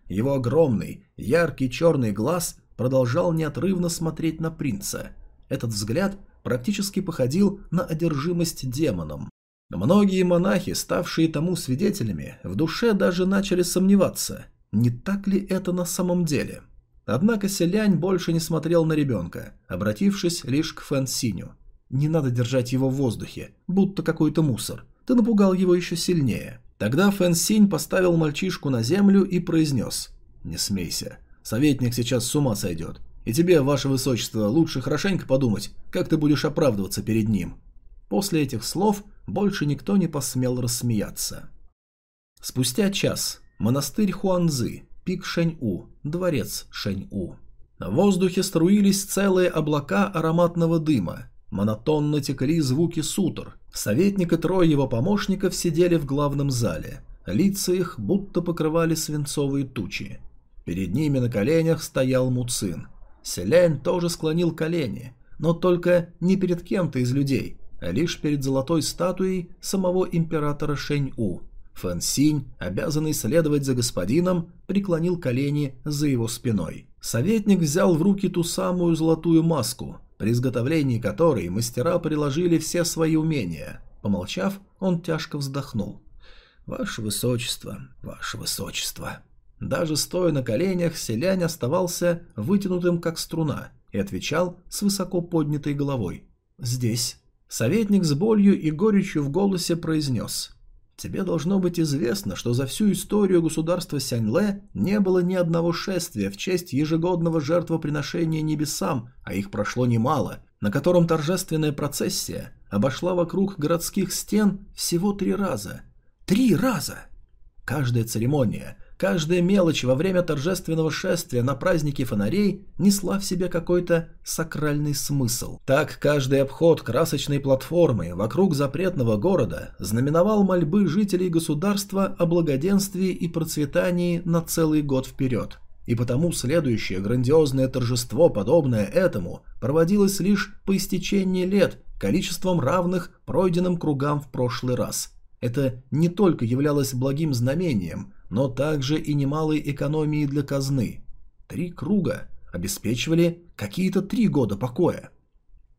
его огромный, яркий черный глаз продолжал неотрывно смотреть на принца. Этот взгляд практически походил на одержимость демоном. Многие монахи, ставшие тому свидетелями, в душе даже начали сомневаться, не так ли это на самом деле. Однако Селянь больше не смотрел на ребенка, обратившись лишь к Фэн Синю. «Не надо держать его в воздухе, будто какой-то мусор. Ты напугал его еще сильнее». Тогда Фэн Синь поставил мальчишку на землю и произнес «Не смейся, советник сейчас с ума сойдет. И тебе, ваше высочество, лучше хорошенько подумать, как ты будешь оправдываться перед ним». После этих слов больше никто не посмел рассмеяться. Спустя час. Монастырь Хуанзы, пик Шэнь-У, дворец Шэнь-У. В воздухе струились целые облака ароматного дыма. Монотонно текли звуки сутр. Советник и трое его помощников сидели в главном зале. Лица их будто покрывали свинцовые тучи. Перед ними на коленях стоял Муцин. Селянь тоже склонил колени, но только не перед кем-то из людей, а лишь перед золотой статуей самого императора Шэнь-У. Фэн Синь, обязанный следовать за господином, преклонил колени за его спиной. Советник взял в руки ту самую золотую маску, при изготовлении которой мастера приложили все свои умения. Помолчав, он тяжко вздохнул. «Ваше Высочество, Ваше Высочество». Даже стоя на коленях, селянь оставался вытянутым как струна и отвечал с высоко поднятой головой. «Здесь». Советник с болью и горечью в голосе произнес. «Тебе должно быть известно, что за всю историю государства Сяньле не было ни одного шествия в честь ежегодного жертвоприношения небесам, а их прошло немало. на котором торжественная процессия обошла вокруг городских стен всего три раза. Три раза! Каждая церемония, каждая мелочь во время торжественного шествия на празднике фонарей несла в себе какой-то сакральный смысл. Так каждый обход красочной платформы вокруг запретного города знаменовал мольбы жителей государства о благоденствии и процветании на целый год вперед. И потому следующее грандиозное торжество, подобное этому, проводилось лишь по истечении лет количеством равных пройденным кругам в прошлый раз. Это не только являлось благим знамением, но также и немалой экономией для казны. Три круга обеспечивали какие-то три года покоя.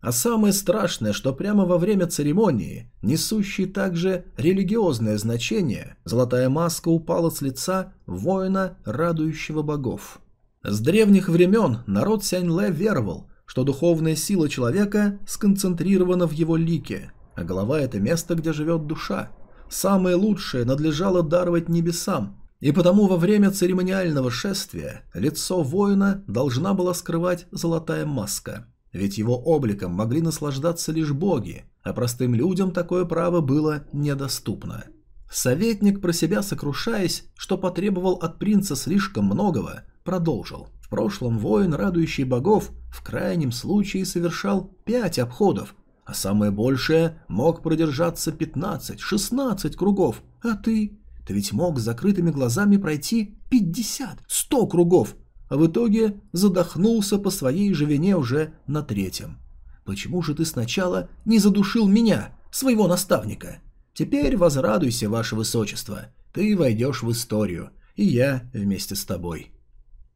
А самое страшное, что прямо во время церемонии, несущей также религиозное значение, золотая маска упала с лица воина, радующего богов. С древних времен народ Сяньле веровал, что духовная сила человека сконцентрирована в его лике, а голова – это место, где живет душа. Самое лучшее надлежало даровать небесам, и потому во время церемониального шествия лицо воина должна была скрывать золотая маска – ведь его обликом могли наслаждаться лишь боги, а простым людям такое право было недоступно. Советник, про себя сокрушаясь, что потребовал от принца слишком многого, продолжил. В прошлом воин, радующий богов, в крайнем случае совершал пять обходов, а самое большее мог продержаться 15-16 кругов, а ты... Ты ведь мог с закрытыми глазами пройти 50-100 кругов, а в итоге задохнулся по своей же вине уже на третьем. Почему же ты сначала не задушил меня, своего наставника? Теперь возрадуйся, ваше высочество, ты войдешь в историю, и я вместе с тобой».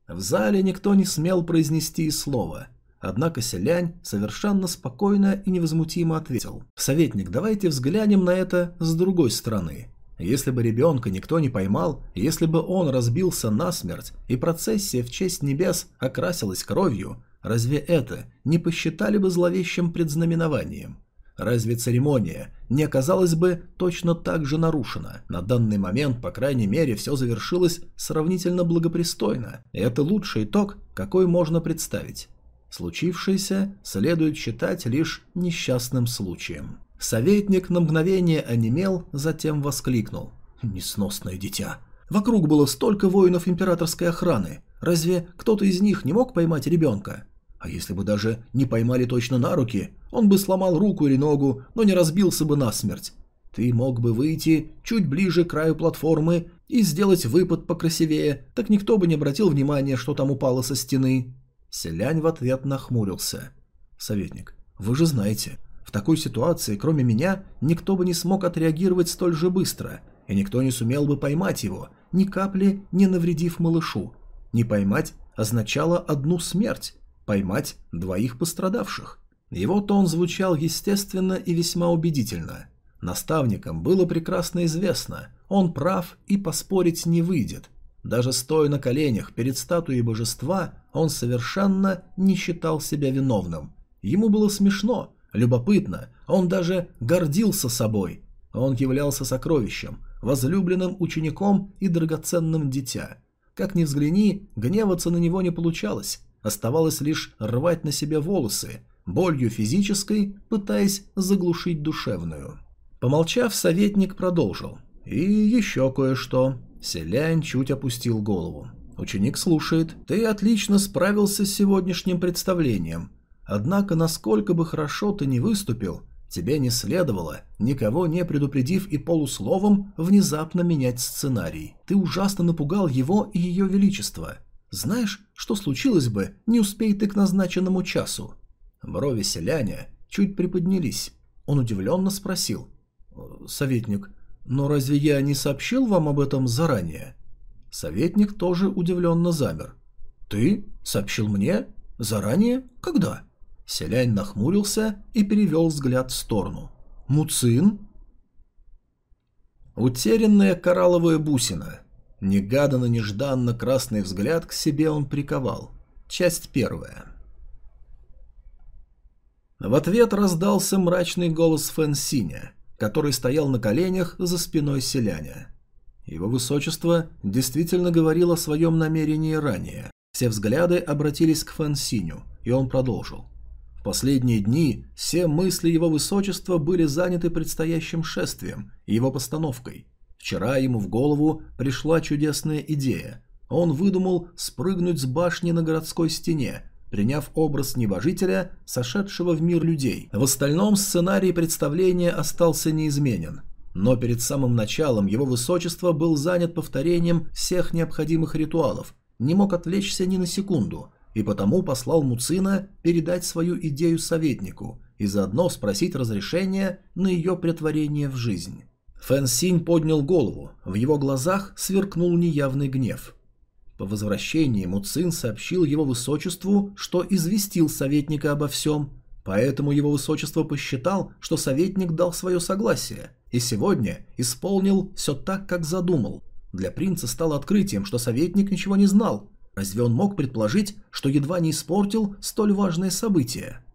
В зале никто не смел произнести и слова, однако селянь совершенно спокойно и невозмутимо ответил. «Советник, давайте взглянем на это с другой стороны. Если бы ребенка никто не поймал, если бы он разбился насмерть, и процессия в честь небес окрасилась кровью, разве это не посчитали бы зловещим предзнаменованием? Разве церемония не оказалась бы точно так же нарушена? На данный момент, по крайней мере, все завершилось сравнительно благопристойно, это лучший итог, какой можно представить. Случившееся следует считать лишь несчастным случаем. Советник на мгновение онемел, затем воскликнул. «Несносное дитя! Вокруг было столько воинов императорской охраны. Разве кто-то из них не мог поймать ребенка? А если бы даже не поймали точно на руки, он бы сломал руку или ногу, но не разбился бы насмерть. Ты мог бы выйти чуть ближе к краю платформы и сделать выпад покрасивее, так никто бы не обратил внимания, что там упало со стены». Селянь в ответ нахмурился. «Советник, вы же знаете, в такой ситуации, кроме меня, никто бы не смог отреагировать столь же быстро, и никто не сумел бы поймать его, ни капли не навредив малышу. Не поймать означало одну смерть, поймать двоих пострадавших. Его тон звучал естественно и весьма убедительно. Наставникам было прекрасно известно, он прав и поспорить не выйдет. Даже стоя на коленях перед статуей божества, он совершенно не считал себя виновным. Ему было смешно, Любопытно, он даже гордился собой. Он являлся сокровищем, возлюбленным учеником и драгоценным дитя. Как ни взгляни, гневаться на него не получалось. Оставалось лишь рвать на себе волосы, болью физической, пытаясь заглушить душевную. Помолчав, советник продолжил. «И еще кое-что». Селянь чуть опустил голову. Ученик слушает. «Ты отлично справился с сегодняшним представлением. Однако, насколько бы хорошо ты не выступил, тебе не следовало, никого не предупредив и полусловом, внезапно менять сценарий. Ты ужасно напугал его и ее величество. Знаешь, что случилось бы, не успей ты к назначенному часу?» Брови селяня чуть приподнялись. Он удивленно спросил. «Советник, но разве я не сообщил вам об этом заранее?» Советник тоже удивленно замер. «Ты сообщил мне? Заранее? Когда?» Селянь нахмурился и перевел взгляд в сторону. «Муцин?» Утерянная коралловая бусина. Негаданно-нежданно красный взгляд к себе он приковал. Часть первая. В ответ раздался мрачный голос Фэн Синя, который стоял на коленях за спиной селяня. Его высочество действительно говорил о своем намерении ранее. Все взгляды обратились к Фэн Синю, и он продолжил последние дни все мысли его высочества были заняты предстоящим шествием и его постановкой. Вчера ему в голову пришла чудесная идея. Он выдумал спрыгнуть с башни на городской стене, приняв образ небожителя, сошедшего в мир людей. В остальном сценарий представления остался неизменен. Но перед самым началом его высочество был занят повторением всех необходимых ритуалов, не мог отвлечься ни на секунду, и потому послал Муцина передать свою идею советнику и заодно спросить разрешения на ее претворение в жизнь. Фэн Синь поднял голову, в его глазах сверкнул неявный гнев. По возвращении Муцин сообщил его высочеству, что известил советника обо всем, поэтому его высочество посчитал, что советник дал свое согласие, и сегодня исполнил все так, как задумал. Для принца стало открытием, что советник ничего не знал. Разве он мог предположить, что едва не испортил столь важное событие?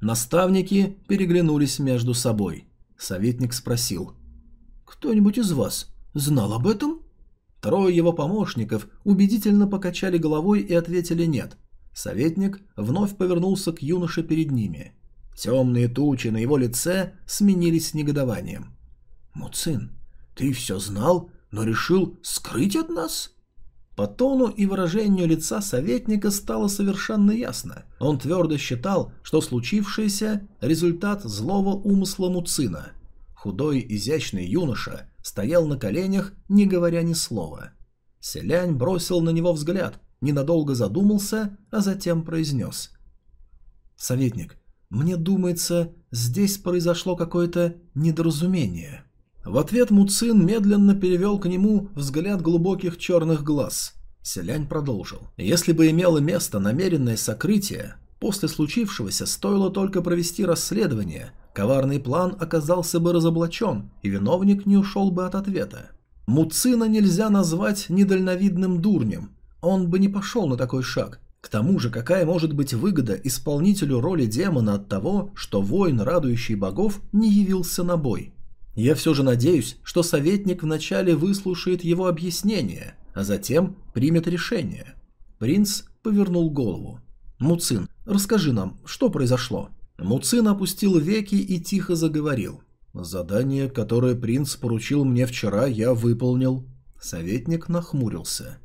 Наставники переглянулись между собой. Советник спросил. «Кто-нибудь из вас знал об этом?» Трое его помощников убедительно покачали головой и ответили «нет». Советник вновь повернулся к юноше перед ними. Темные тучи на его лице сменились негодованием. «Муцин, ты все знал, но решил скрыть от нас?» По тону и выражению лица советника стало совершенно ясно. Он твердо считал, что случившееся – результат злого умысла Муцина. Худой, изящный юноша стоял на коленях, не говоря ни слова. Селянь бросил на него взгляд, ненадолго задумался, а затем произнес. «Советник, мне думается, здесь произошло какое-то недоразумение». В ответ Муцин медленно перевел к нему взгляд глубоких черных глаз. Селянь продолжил. Если бы имело место намеренное сокрытие, после случившегося стоило только провести расследование, коварный план оказался бы разоблачен, и виновник не ушел бы от ответа. Муцина нельзя назвать недальновидным дурнем, он бы не пошел на такой шаг. К тому же, какая может быть выгода исполнителю роли демона от того, что воин, радующий богов, не явился на бой? Я все же надеюсь, что советник вначале выслушает его объяснение, а затем примет решение. Принц повернул голову. «Муцин, расскажи нам, что произошло?» Муцин опустил веки и тихо заговорил. «Задание, которое принц поручил мне вчера, я выполнил». Советник нахмурился.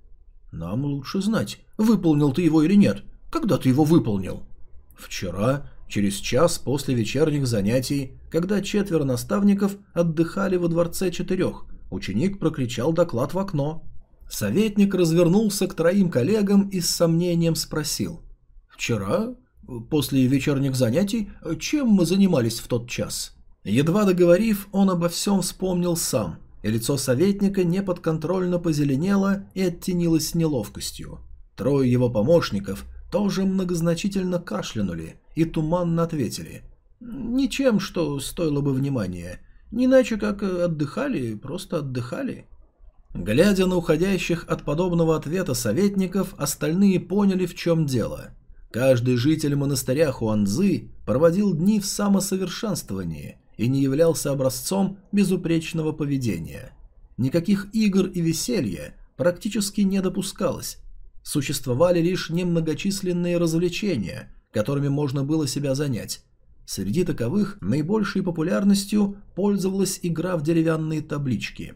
«Нам лучше знать, выполнил ты его или нет. Когда ты его выполнил?» «Вчера Через час после вечерних занятий, когда четверо наставников отдыхали во дворце четырех, ученик прокричал доклад в окно. Советник развернулся к троим коллегам и с сомнением спросил. «Вчера, после вечерних занятий, чем мы занимались в тот час?» Едва договорив, он обо всем вспомнил сам, и лицо советника неподконтрольно позеленело и оттенилось неловкостью. Трое его помощников тоже многозначительно кашлянули и туманно ответили. «Ничем, что стоило бы внимания. Не иначе, как отдыхали, просто отдыхали». Глядя на уходящих от подобного ответа советников, остальные поняли, в чем дело. Каждый житель монастыря Хуанзы проводил дни в самосовершенствовании и не являлся образцом безупречного поведения. Никаких игр и веселья практически не допускалось, Существовали лишь немногочисленные развлечения, которыми можно было себя занять. Среди таковых наибольшей популярностью пользовалась игра в деревянные таблички.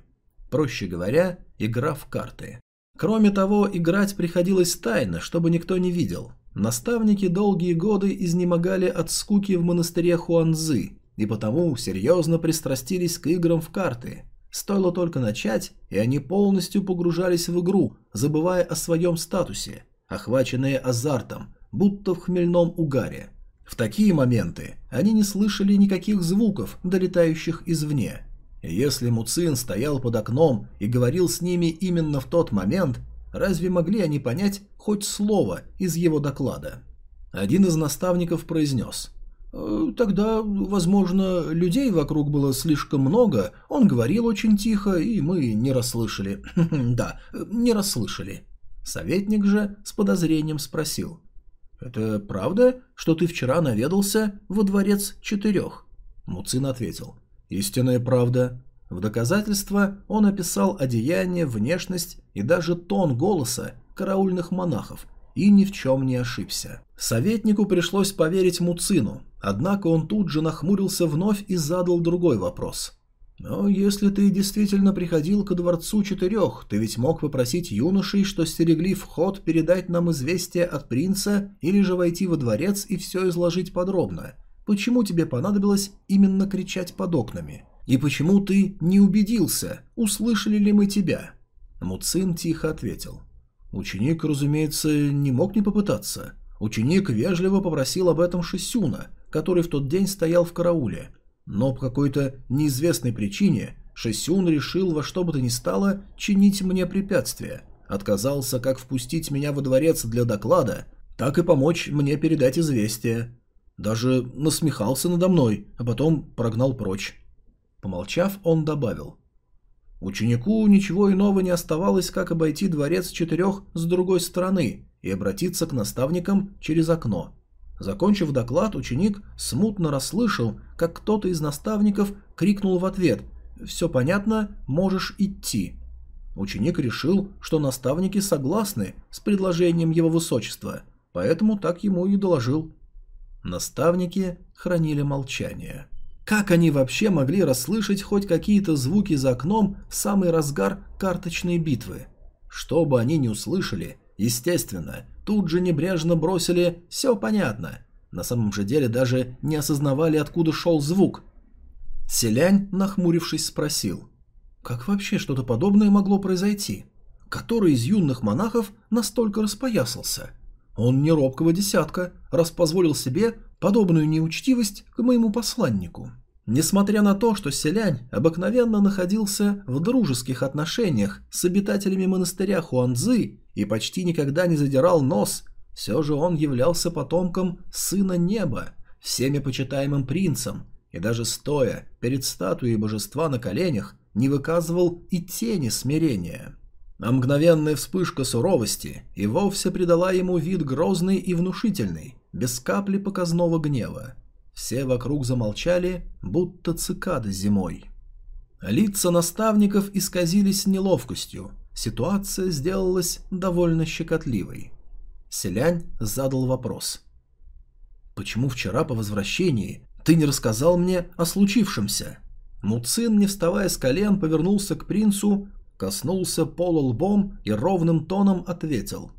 Проще говоря, игра в карты. Кроме того, играть приходилось тайно, чтобы никто не видел. Наставники долгие годы изнемогали от скуки в монастыре Хуанзы, и потому серьезно пристрастились к играм в карты – Стоило только начать, и они полностью погружались в игру, забывая о своем статусе, охваченные азартом, будто в хмельном угаре. В такие моменты они не слышали никаких звуков, долетающих извне. Если Муцин стоял под окном и говорил с ними именно в тот момент, разве могли они понять хоть слово из его доклада? Один из наставников произнес – Э, тогда, возможно, людей вокруг было слишком много, он говорил очень тихо, и мы не расслышали. да, не расслышали. Советник же с подозрением спросил. «Это правда, что ты вчера наведался во дворец четырех?» Муцин ответил. «Истинная правда». В доказательство он описал одеяние, внешность и даже тон голоса караульных монахов и ни в чем не ошибся. Советнику пришлось поверить Муцину, однако он тут же нахмурился вновь и задал другой вопрос. «Но если ты действительно приходил ко дворцу четырех, ты ведь мог попросить юношей, что стерегли вход, передать нам известие от принца или же войти во дворец и все изложить подробно. Почему тебе понадобилось именно кричать под окнами? И почему ты не убедился, услышали ли мы тебя?» Муцин тихо ответил. Ученик, разумеется, не мог не попытаться. Ученик вежливо попросил об этом Шисюна, который в тот день стоял в карауле. Но по какой-то неизвестной причине Шисюн решил во что бы то ни стало чинить мне препятствия. Отказался как впустить меня во дворец для доклада, так и помочь мне передать известие. Даже насмехался надо мной, а потом прогнал прочь. Помолчав, он добавил. Ученику ничего иного не оставалось, как обойти дворец четырех с другой стороны и обратиться к наставникам через окно. Закончив доклад, ученик смутно расслышал, как кто-то из наставников крикнул в ответ «Все понятно, можешь идти». Ученик решил, что наставники согласны с предложением его высочества, поэтому так ему и доложил. Наставники хранили молчание. Как они вообще могли расслышать хоть какие-то звуки за окном в самый разгар карточной битвы? Что бы они ни услышали, естественно, тут же небрежно бросили «все понятно». На самом же деле даже не осознавали, откуда шел звук. Селянь, нахмурившись, спросил «Как вообще что-то подобное могло произойти? Который из юных монахов настолько распоясался?» Он не робкого десятка, раз позволил себе подобную неучтивость к моему посланнику. Несмотря на то, что Селянь обыкновенно находился в дружеских отношениях с обитателями монастыря Хуанзы и почти никогда не задирал нос, все же он являлся потомком Сына Неба, всеми почитаемым принцем, и даже стоя перед статуей божества на коленях, не выказывал и тени смирения. А мгновенная вспышка суровости и вовсе придала ему вид грозный и внушительный, без капли показного гнева. Все вокруг замолчали, будто цикады зимой. Лица наставников исказились неловкостью, ситуация сделалась довольно щекотливой. Селянь задал вопрос. «Почему вчера по возвращении ты не рассказал мне о случившемся?» Муцин, не вставая с колен, повернулся к принцу, коснулся пола лбом и ровным тоном ответил.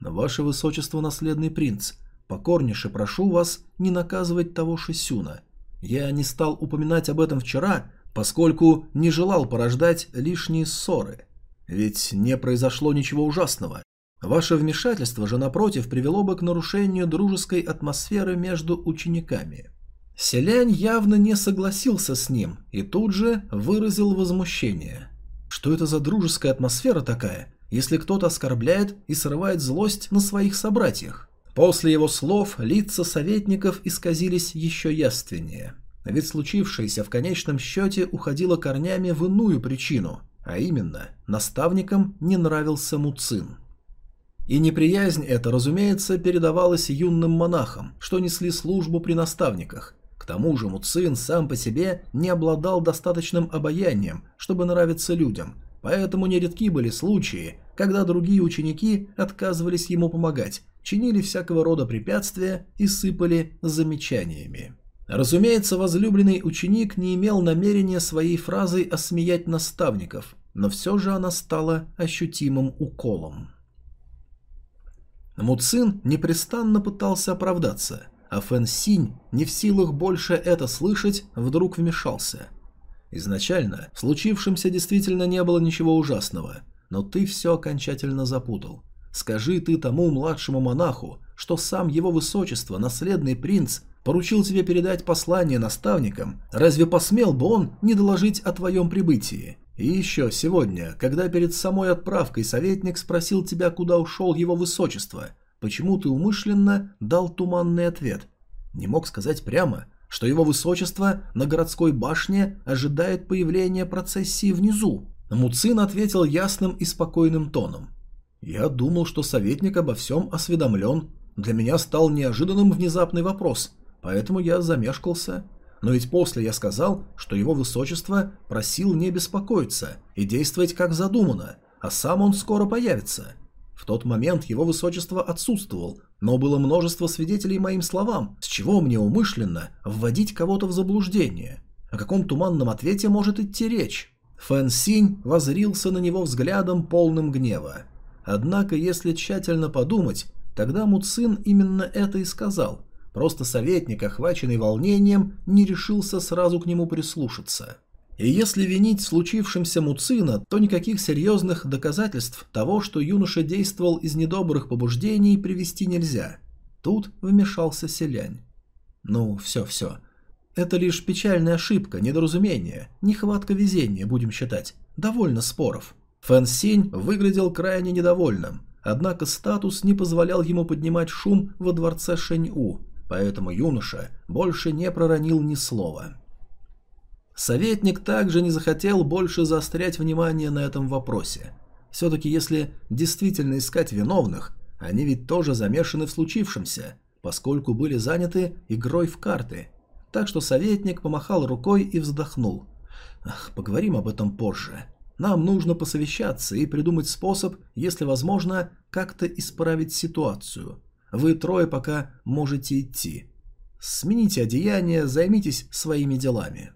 «Ваше высочество, наследный принц, покорнейше прошу вас не наказывать того Шисюна. Я не стал упоминать об этом вчера, поскольку не желал порождать лишние ссоры. Ведь не произошло ничего ужасного. Ваше вмешательство же, напротив, привело бы к нарушению дружеской атмосферы между учениками». Селянь явно не согласился с ним и тут же выразил возмущение. Что это за дружеская атмосфера такая, если кто-то оскорбляет и срывает злость на своих собратьях? После его слов лица советников исказились еще яственнее. Ведь случившееся в конечном счете уходило корнями в иную причину, а именно, наставникам не нравился Муцин. И неприязнь эта, разумеется, передавалась юным монахам, что несли службу при наставниках, тому же Муцин сам по себе не обладал достаточным обаянием, чтобы нравиться людям, поэтому нередки были случаи, когда другие ученики отказывались ему помогать, чинили всякого рода препятствия и сыпали замечаниями. Разумеется, возлюбленный ученик не имел намерения своей фразой осмеять наставников, но все же она стала ощутимым уколом. Муцин непрестанно пытался оправдаться – а Фэн Синь, не в силах больше это слышать, вдруг вмешался. Изначально в случившемся действительно не было ничего ужасного, но ты все окончательно запутал. Скажи ты тому младшему монаху, что сам его высочество, наследный принц, поручил тебе передать послание наставникам, разве посмел бы он не доложить о твоем прибытии? И еще сегодня, когда перед самой отправкой советник спросил тебя, куда ушел его высочество, почему ты умышленно дал туманный ответ. Не мог сказать прямо, что его высочество на городской башне ожидает появления процессии внизу. Муцин ответил ясным и спокойным тоном. «Я думал, что советник обо всем осведомлен. Для меня стал неожиданным внезапный вопрос, поэтому я замешкался. Но ведь после я сказал, что его высочество просил не беспокоиться и действовать как задумано, а сам он скоро появится. В тот момент его высочество отсутствовал, но было множество свидетелей моим словам, с чего мне умышленно вводить кого-то в заблуждение. О каком туманном ответе может идти речь? Фэн Синь возрился на него взглядом полным гнева. Однако, если тщательно подумать, тогда Муцин именно это и сказал. Просто советник, охваченный волнением, не решился сразу к нему прислушаться. И если винить случившимся Муцина, то никаких серьезных доказательств того, что юноша действовал из недобрых побуждений, привести нельзя. Тут вмешался селянь. Ну, все-все. Это лишь печальная ошибка, недоразумение, нехватка везения, будем считать. Довольно споров. Фэн Синь выглядел крайне недовольным, однако статус не позволял ему поднимать шум во дворце Шэнь-У, поэтому юноша больше не проронил ни слова. Советник также не захотел больше заострять внимание на этом вопросе. Все-таки если действительно искать виновных, они ведь тоже замешаны в случившемся, поскольку были заняты игрой в карты. Так что советник помахал рукой и вздохнул. Ах, поговорим об этом позже. Нам нужно посовещаться и придумать способ, если возможно, как-то исправить ситуацию. Вы трое пока можете идти. Смените одеяние, займитесь своими делами.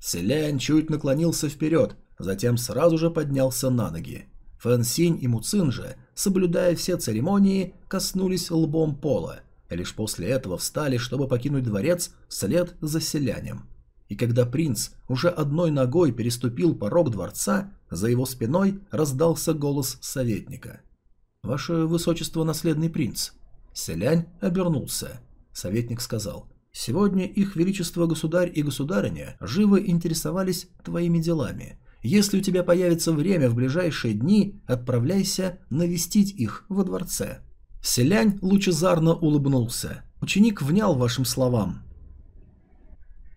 Селянь чуть наклонился вперед, затем сразу же поднялся на ноги. Фэн Синь и Муцин же, соблюдая все церемонии, коснулись лбом пола, лишь после этого встали, чтобы покинуть дворец вслед за селянем. И когда принц уже одной ногой переступил порог дворца, за его спиной раздался голос советника. «Ваше высочество, наследный принц». Селянь обернулся. Советник сказал – Сегодня их величество государь и государыня живо интересовались твоими делами. Если у тебя появится время в ближайшие дни, отправляйся навестить их во дворце». Селянь лучезарно улыбнулся. Ученик внял вашим словам.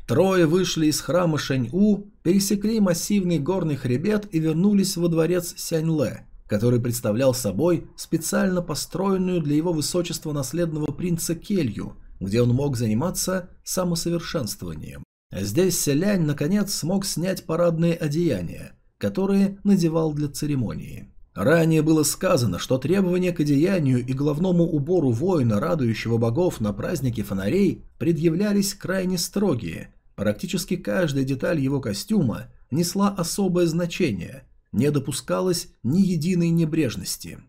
Трое вышли из храма Шэнь-У, пересекли массивный горный хребет и вернулись во дворец Сянь-Лэ, который представлял собой специально построенную для его высочества наследного принца келью – где он мог заниматься самосовершенствованием. Здесь Селянь наконец смог снять парадные одеяния, которые надевал для церемонии. Ранее было сказано, что требования к одеянию и головному убору воина, радующего богов на празднике фонарей, предъявлялись крайне строгие. Практически каждая деталь его костюма несла особое значение, не допускалось ни единой небрежности.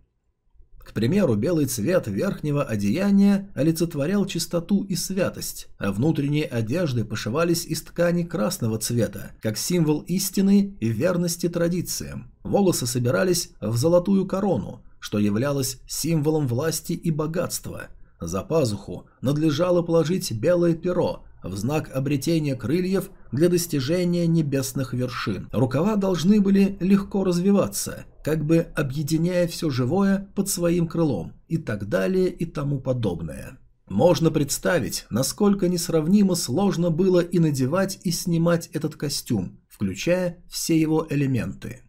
К примеру, белый цвет верхнего одеяния олицетворял чистоту и святость, а внутренние одежды пошивались из ткани красного цвета, как символ истины и верности традициям. Волосы собирались в золотую корону, что являлось символом власти и богатства. За пазуху надлежало положить белое перо, в знак обретения крыльев для достижения небесных вершин. Рукава должны были легко развиваться, как бы объединяя все живое под своим крылом и так далее и тому подобное. Можно представить, насколько несравнимо сложно было и надевать, и снимать этот костюм, включая все его элементы.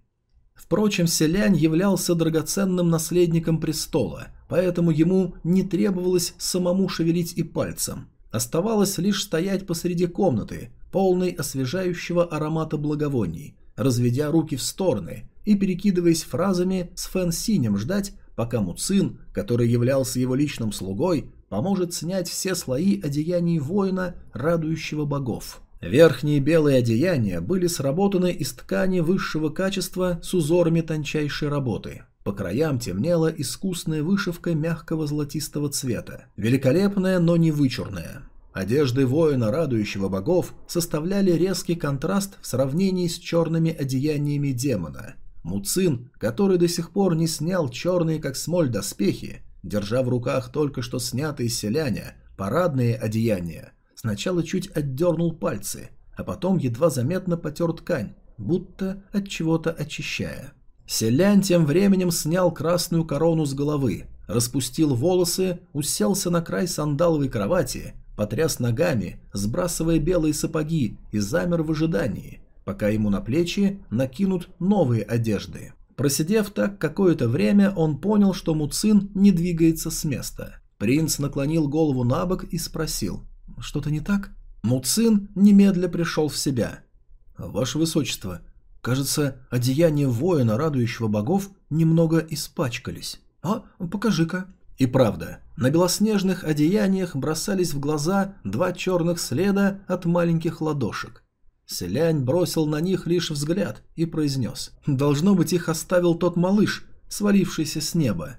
Впрочем, Селянь являлся драгоценным наследником престола, поэтому ему не требовалось самому шевелить и пальцем. Оставалось лишь стоять посреди комнаты, полной освежающего аромата благовоний, разведя руки в стороны и перекидываясь фразами с Фэн Синем ждать, пока Муцин, который являлся его личным слугой, поможет снять все слои одеяний воина, радующего богов. Верхние белые одеяния были сработаны из ткани высшего качества с узорами тончайшей работы. По краям темнела искусная вышивка мягкого золотистого цвета, великолепная, но не вычурная. Одежды воина, радующего богов, составляли резкий контраст в сравнении с черными одеяниями демона. Муцин, который до сих пор не снял черные как смоль доспехи, держа в руках только что снятые селяне, парадные одеяния, сначала чуть отдернул пальцы, а потом едва заметно потер ткань, будто от чего-то очищая. Селянь тем временем снял красную корону с головы, распустил волосы, уселся на край сандаловой кровати потряс ногами, сбрасывая белые сапоги, и замер в ожидании, пока ему на плечи накинут новые одежды. Просидев так какое-то время, он понял, что Муцин не двигается с места. Принц наклонил голову на бок и спросил, «Что-то не так?» Муцин немедля пришел в себя. «Ваше Высочество, кажется, одеяние воина, радующего богов, немного испачкались. А, покажи-ка. И правда, на белоснежных одеяниях бросались в глаза два черных следа от маленьких ладошек. Селянь бросил на них лишь взгляд и произнес. «Должно быть, их оставил тот малыш, свалившийся с неба.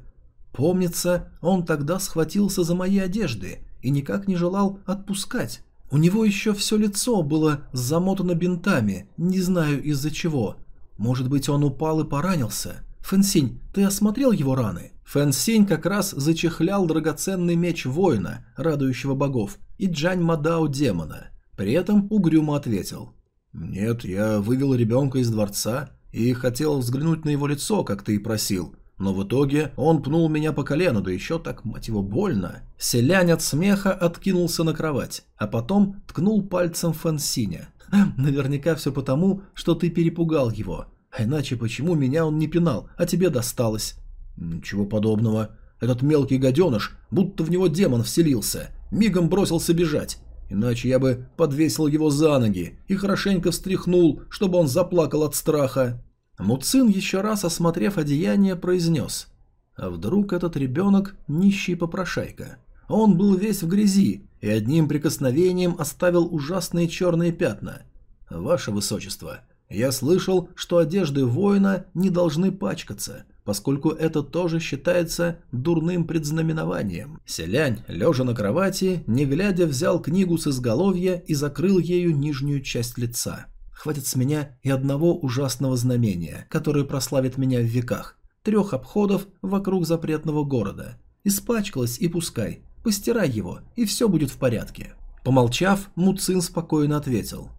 Помнится, он тогда схватился за мои одежды и никак не желал отпускать. У него еще все лицо было замотано бинтами, не знаю из-за чего. Может быть, он упал и поранился. Фэнсинь, ты осмотрел его раны? Фэнсинь как раз зачехлял драгоценный меч воина, радующего богов, и Джань Мадао демона. При этом угрюмо ответил. «Нет, я вывел ребенка из дворца и хотел взглянуть на его лицо, как ты и просил. Но в итоге он пнул меня по колену, да еще так, мать его, больно. Селянь от смеха откинулся на кровать, а потом ткнул пальцем Фансиня. Наверняка все потому, что ты перепугал его. А иначе почему меня он не пинал, а тебе досталось? Ничего подобного. Этот мелкий гаденыш, будто в него демон вселился, мигом бросился бежать. Иначе я бы подвесил его за ноги и хорошенько встряхнул, чтобы он заплакал от страха. Муцин, еще раз осмотрев одеяние, произнес. А вдруг этот ребенок нищий попрошайка? Он был весь в грязи и одним прикосновением оставил ужасные черные пятна. Ваше Высочество, я слышал, что одежды воина не должны пачкаться, поскольку это тоже считается дурным предзнаменованием. Селянь, лежа на кровати, не глядя, взял книгу с изголовья и закрыл ею нижнюю часть лица. Хватит с меня и одного ужасного знамения, которое прославит меня в веках. Трех обходов вокруг запретного города. Испачкалось и пускай. Постирай его, и все будет в порядке. Помолчав, Муцин спокойно ответил.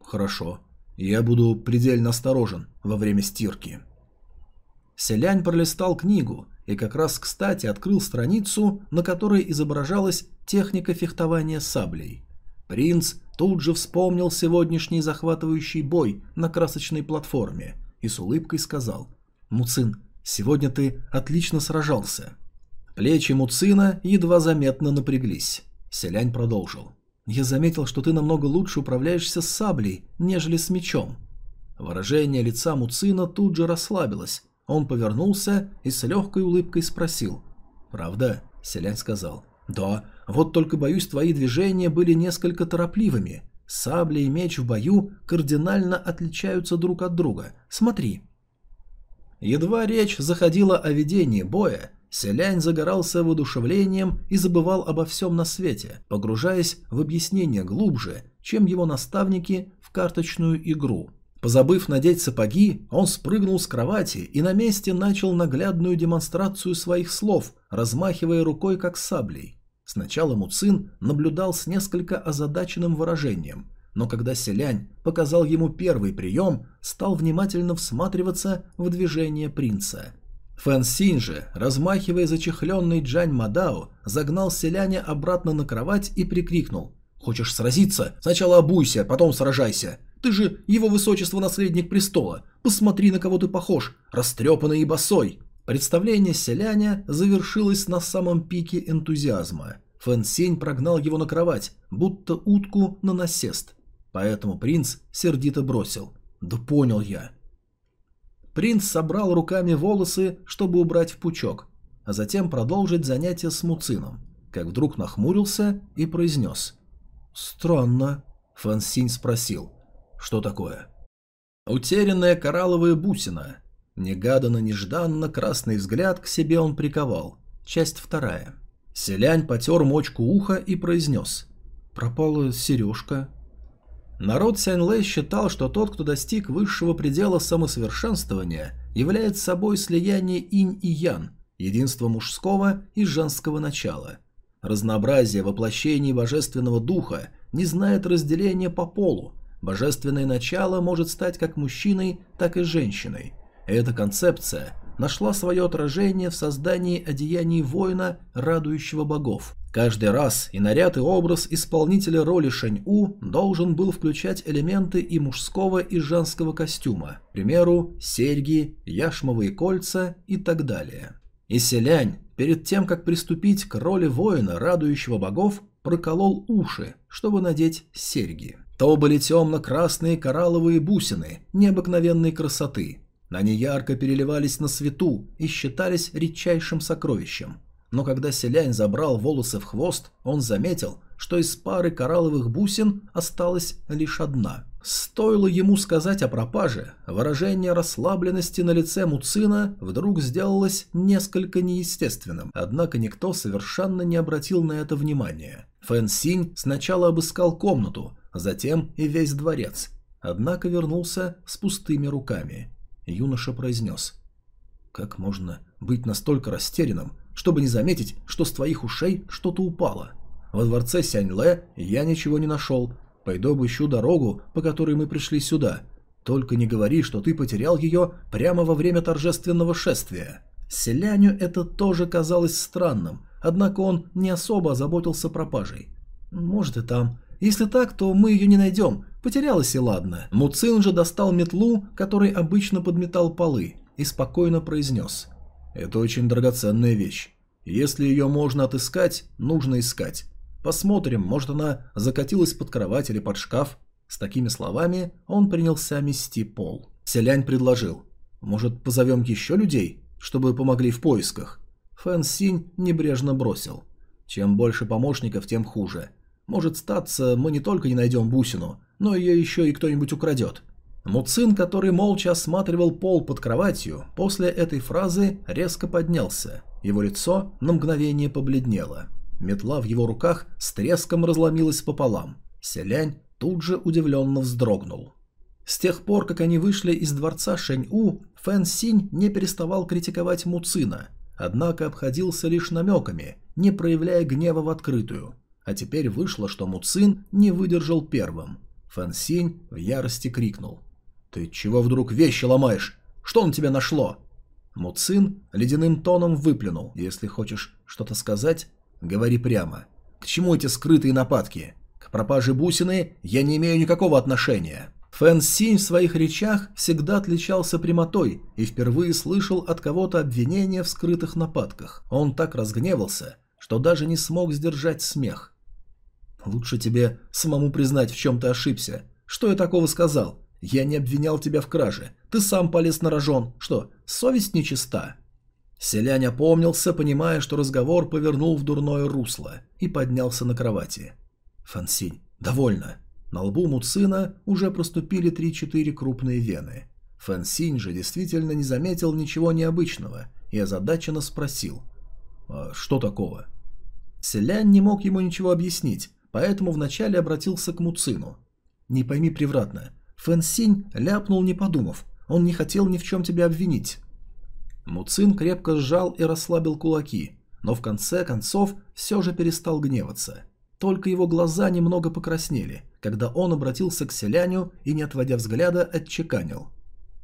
Хорошо. Я буду предельно осторожен во время стирки. Селянь пролистал книгу и как раз кстати открыл страницу, на которой изображалась техника фехтования саблей. Принц тут же вспомнил сегодняшний захватывающий бой на красочной платформе и с улыбкой сказал «Муцин, сегодня ты отлично сражался». Плечи Муцина едва заметно напряглись. Селянь продолжил. «Я заметил, что ты намного лучше управляешься с саблей, нежели с мечом». Выражение лица Муцина тут же расслабилось. Он повернулся и с легкой улыбкой спросил. «Правда?» – Селянь сказал. «Да, вот только, боюсь, твои движения были несколько торопливыми. Сабля и меч в бою кардинально отличаются друг от друга. Смотри». Едва речь заходила о ведении боя, Селянь загорался воодушевлением и забывал обо всем на свете, погружаясь в объяснение глубже, чем его наставники в карточную игру. Позабыв надеть сапоги, он спрыгнул с кровати и на месте начал наглядную демонстрацию своих слов, размахивая рукой как саблей. Сначала Муцин наблюдал с несколько озадаченным выражением, но когда Селянь показал ему первый прием, стал внимательно всматриваться в движение принца. Фэн Синь же, размахивая зачехленный Джань Мадао, загнал Селяня обратно на кровать и прикрикнул «Хочешь сразиться? Сначала обуйся, потом сражайся. Ты же его высочество наследник престола. Посмотри, на кого ты похож, растрепанный и босой». Представление селяня завершилось на самом пике энтузиазма. Фэн Сень прогнал его на кровать, будто утку на насест. Поэтому принц сердито бросил. «Да понял я». Принц собрал руками волосы, чтобы убрать в пучок, а затем продолжить занятие с Муцином, как вдруг нахмурился и произнес. «Странно», — Фэн Синь спросил. «Что такое?» «Утерянная коралловая бусина», Негаданно-нежданно красный взгляд к себе он приковал. Часть вторая. Селянь потер мочку уха и произнес. «Пропала сережка». Народ Сяньлэ считал, что тот, кто достиг высшего предела самосовершенствования, является собой слияние инь и ян, единство мужского и женского начала. Разнообразие воплощений божественного духа не знает разделения по полу. Божественное начало может стать как мужчиной, так и женщиной – эта концепция нашла свое отражение в создании одеяний воина, радующего богов. Каждый раз и наряд, и образ исполнителя роли Шэнь-У должен был включать элементы и мужского, и женского костюма, к примеру, серьги, яшмовые кольца и так далее. И Селянь, перед тем, как приступить к роли воина, радующего богов, проколол уши, чтобы надеть серьги. То были темно-красные коралловые бусины необыкновенной красоты, Они ярко переливались на свету и считались редчайшим сокровищем. Но когда селянь забрал волосы в хвост, он заметил, что из пары коралловых бусин осталась лишь одна. Стоило ему сказать о пропаже, выражение расслабленности на лице Муцина вдруг сделалось несколько неестественным, однако никто совершенно не обратил на это внимания. Фэн Синь сначала обыскал комнату, затем и весь дворец, однако вернулся с пустыми руками. Юноша произнес. «Как можно быть настолько растерянным, чтобы не заметить, что с твоих ушей что-то упало?» Во дворце Сянь-Лэ я ничего не нашел. Пойду обыщу дорогу, по которой мы пришли сюда. Только не говори, что ты потерял ее прямо во время торжественного шествия». Селяню это тоже казалось странным, однако он не особо озаботился пропажей. «Может и там. Если так, то мы ее не найдем. Потерялась и ладно». Муцин же достал метлу, которой обычно подметал полы, и спокойно произнес. «Это очень драгоценная вещь. Если ее можно отыскать, нужно искать. Посмотрим, может она закатилась под кровать или под шкаф. С такими словами он принялся мести пол. Селянь предложил. Может, позовем еще людей, чтобы помогли в поисках? Фэн Синь небрежно бросил. Чем больше помощников, тем хуже. Может статься, мы не только не найдем бусину, но ее еще и кто-нибудь украдет. Муцин, который молча осматривал пол под кроватью, после этой фразы резко поднялся. Его лицо на мгновение побледнело. Метла в его руках с треском разломилась пополам. Селянь тут же удивленно вздрогнул. С тех пор, как они вышли из дворца Шэнь-У, Фэн Синь не переставал критиковать Муцина, однако обходился лишь намеками, не проявляя гнева в открытую. А теперь вышло, что Муцин не выдержал первым. Фэн Синь в ярости крикнул. «Ты чего вдруг вещи ломаешь? Что на тебя нашло?» Муцин ледяным тоном выплюнул. «Если хочешь что-то сказать, Говори прямо. К чему эти скрытые нападки? К пропаже бусины я не имею никакого отношения. Фэн Синь в своих речах всегда отличался прямотой и впервые слышал от кого-то обвинения в скрытых нападках. Он так разгневался, что даже не смог сдержать смех. «Лучше тебе самому признать, в чем ты ошибся. Что я такого сказал? Я не обвинял тебя в краже. Ты сам полез на рожон. Что, совесть нечиста?» Селянь опомнился, понимая, что разговор повернул в дурное русло, и поднялся на кровати. Фансинь, довольно. На лбу Муцина уже проступили три-четыре крупные вены. Фансинь же действительно не заметил ничего необычного и озадаченно спросил. «А что такого?» Селянь не мог ему ничего объяснить, поэтому вначале обратился к Муцину. «Не пойми превратно. Фэн ляпнул, не подумав. Он не хотел ни в чем тебя обвинить. Муцин крепко сжал и расслабил кулаки, но в конце концов все же перестал гневаться. Только его глаза немного покраснели, когда он обратился к селяню и, не отводя взгляда, отчеканил.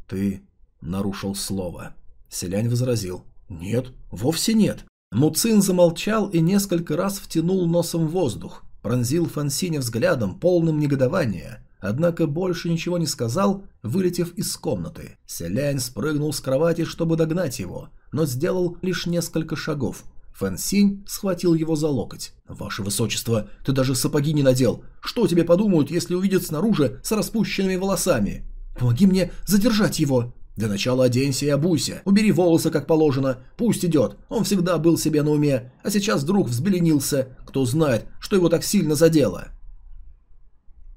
«Ты нарушил слово». Селянь возразил. «Нет, вовсе нет». Муцин замолчал и несколько раз втянул носом воздух, пронзил Фансиня взглядом, полным негодования, однако больше ничего не сказал, вылетев из комнаты. Селянь спрыгнул с кровати, чтобы догнать его, но сделал лишь несколько шагов. Фэн Синь схватил его за локоть. «Ваше высочество, ты даже сапоги не надел. Что тебе подумают, если увидят снаружи с распущенными волосами? Помоги мне задержать его!» «Для начала оденься и обуйся, убери волосы как положено, пусть идет, он всегда был себе на уме, а сейчас вдруг взбеленился, кто знает, что его так сильно задело».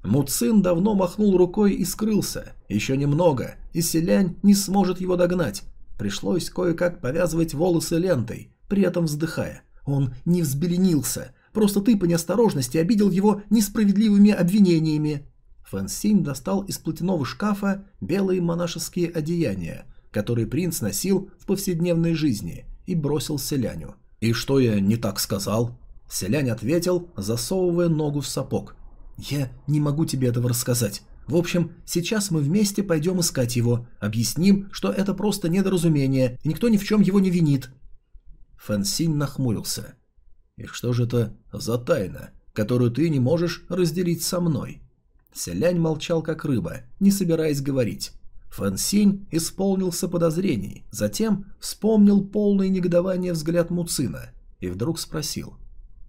Муцин давно махнул рукой и скрылся. Еще немного, и селянь не сможет его догнать. Пришлось кое-как повязывать волосы лентой, при этом вздыхая. Он не взбеленился, просто ты по неосторожности обидел его несправедливыми обвинениями. Фэн Синь достал из платяного шкафа белые монашеские одеяния, которые принц носил в повседневной жизни, и бросил селяню. «И что я не так сказал?» Селянь ответил, засовывая ногу в сапог. «Я не могу тебе этого рассказать. В общем, сейчас мы вместе пойдем искать его, объясним, что это просто недоразумение, и никто ни в чем его не винит». Фэн Синь нахмурился. «И что же это за тайна, которую ты не можешь разделить со мной?» Селянь молчал как рыба, не собираясь говорить. Фэн Синь исполнился подозрений, затем вспомнил полное негодование взгляд Муцина и вдруг спросил.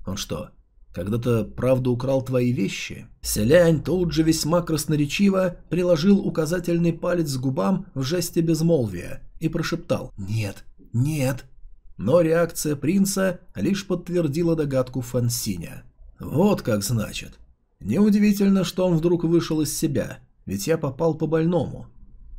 «Он что, когда-то правда украл твои вещи?» Селянь тут же весьма красноречиво приложил указательный палец к губам в жесте безмолвия и прошептал «Нет, нет». Но реакция принца лишь подтвердила догадку Фансиня. «Вот как значит. Неудивительно, что он вдруг вышел из себя, ведь я попал по больному.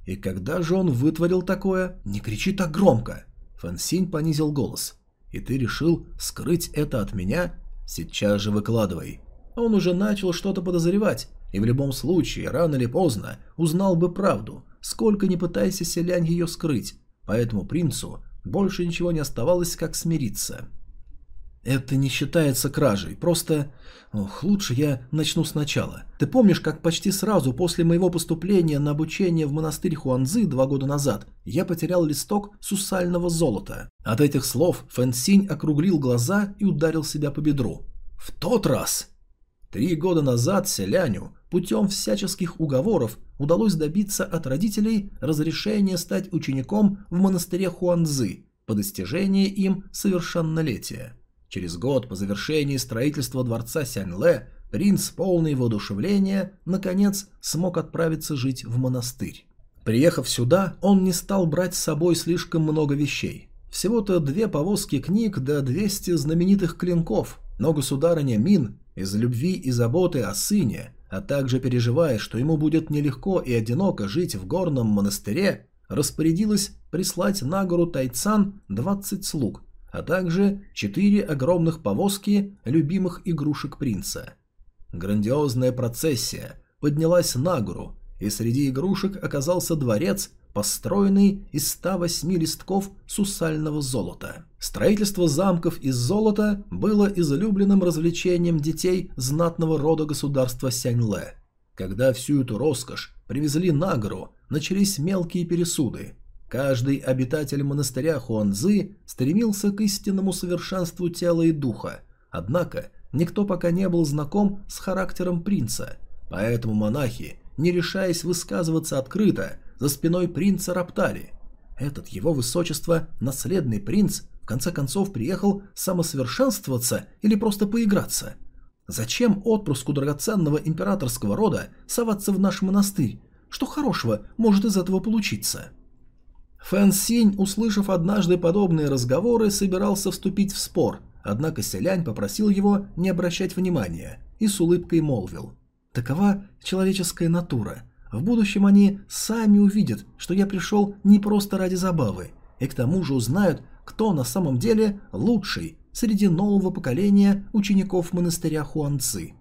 И когда же он вытворил такое? Не кричи так громко!» Фансинь понизил голос. «И ты решил скрыть это от меня? Сейчас же выкладывай». Он уже начал что-то подозревать, и в любом случае, рано или поздно, узнал бы правду, сколько не пытайся селянь ее скрыть, поэтому принцу больше ничего не оставалось, как смириться. Это не считается кражей, просто... Ох, лучше я начну сначала. Ты помнишь, как почти сразу после моего поступления на обучение в монастырь Хуанзы два года назад я потерял листок сусального золота? От этих слов Фэн Синь округлил глаза и ударил себя по бедру. В тот раз! Три года назад селяню путем всяческих уговоров удалось добиться от родителей разрешения стать учеником в монастыре Хуанзы по достижении им совершеннолетия. Через год по завершении строительства дворца Сяньле принц, полный воодушевления, наконец смог отправиться жить в монастырь. Приехав сюда, он не стал брать с собой слишком много вещей. Всего-то две повозки книг да 200 знаменитых клинков, но государыня Мин из любви и заботы о сыне, а также переживая, что ему будет нелегко и одиноко жить в горном монастыре, распорядилась прислать на гору Тайцан 20 слуг, а также четыре огромных повозки любимых игрушек принца. Грандиозная процессия поднялась на гору, и среди игрушек оказался дворец, построенный из 108 листков сусального золота. Строительство замков из золота было излюбленным развлечением детей знатного рода государства Сяньле. Когда всю эту роскошь привезли на гору, начались мелкие пересуды – Каждый обитатель монастыря Хуанзы стремился к истинному совершенству тела и духа, однако никто пока не был знаком с характером принца, поэтому монахи, не решаясь высказываться открыто, за спиной принца роптали. Этот его высочество, наследный принц, в конце концов приехал самосовершенствоваться или просто поиграться. Зачем отпрыску драгоценного императорского рода соваться в наш монастырь? Что хорошего может из этого получиться? Фэн Синь, услышав однажды подобные разговоры, собирался вступить в спор, однако Селянь попросил его не обращать внимания и с улыбкой молвил. «Такова человеческая натура. В будущем они сами увидят, что я пришел не просто ради забавы, и к тому же узнают, кто на самом деле лучший среди нового поколения учеников монастыря Хуанци».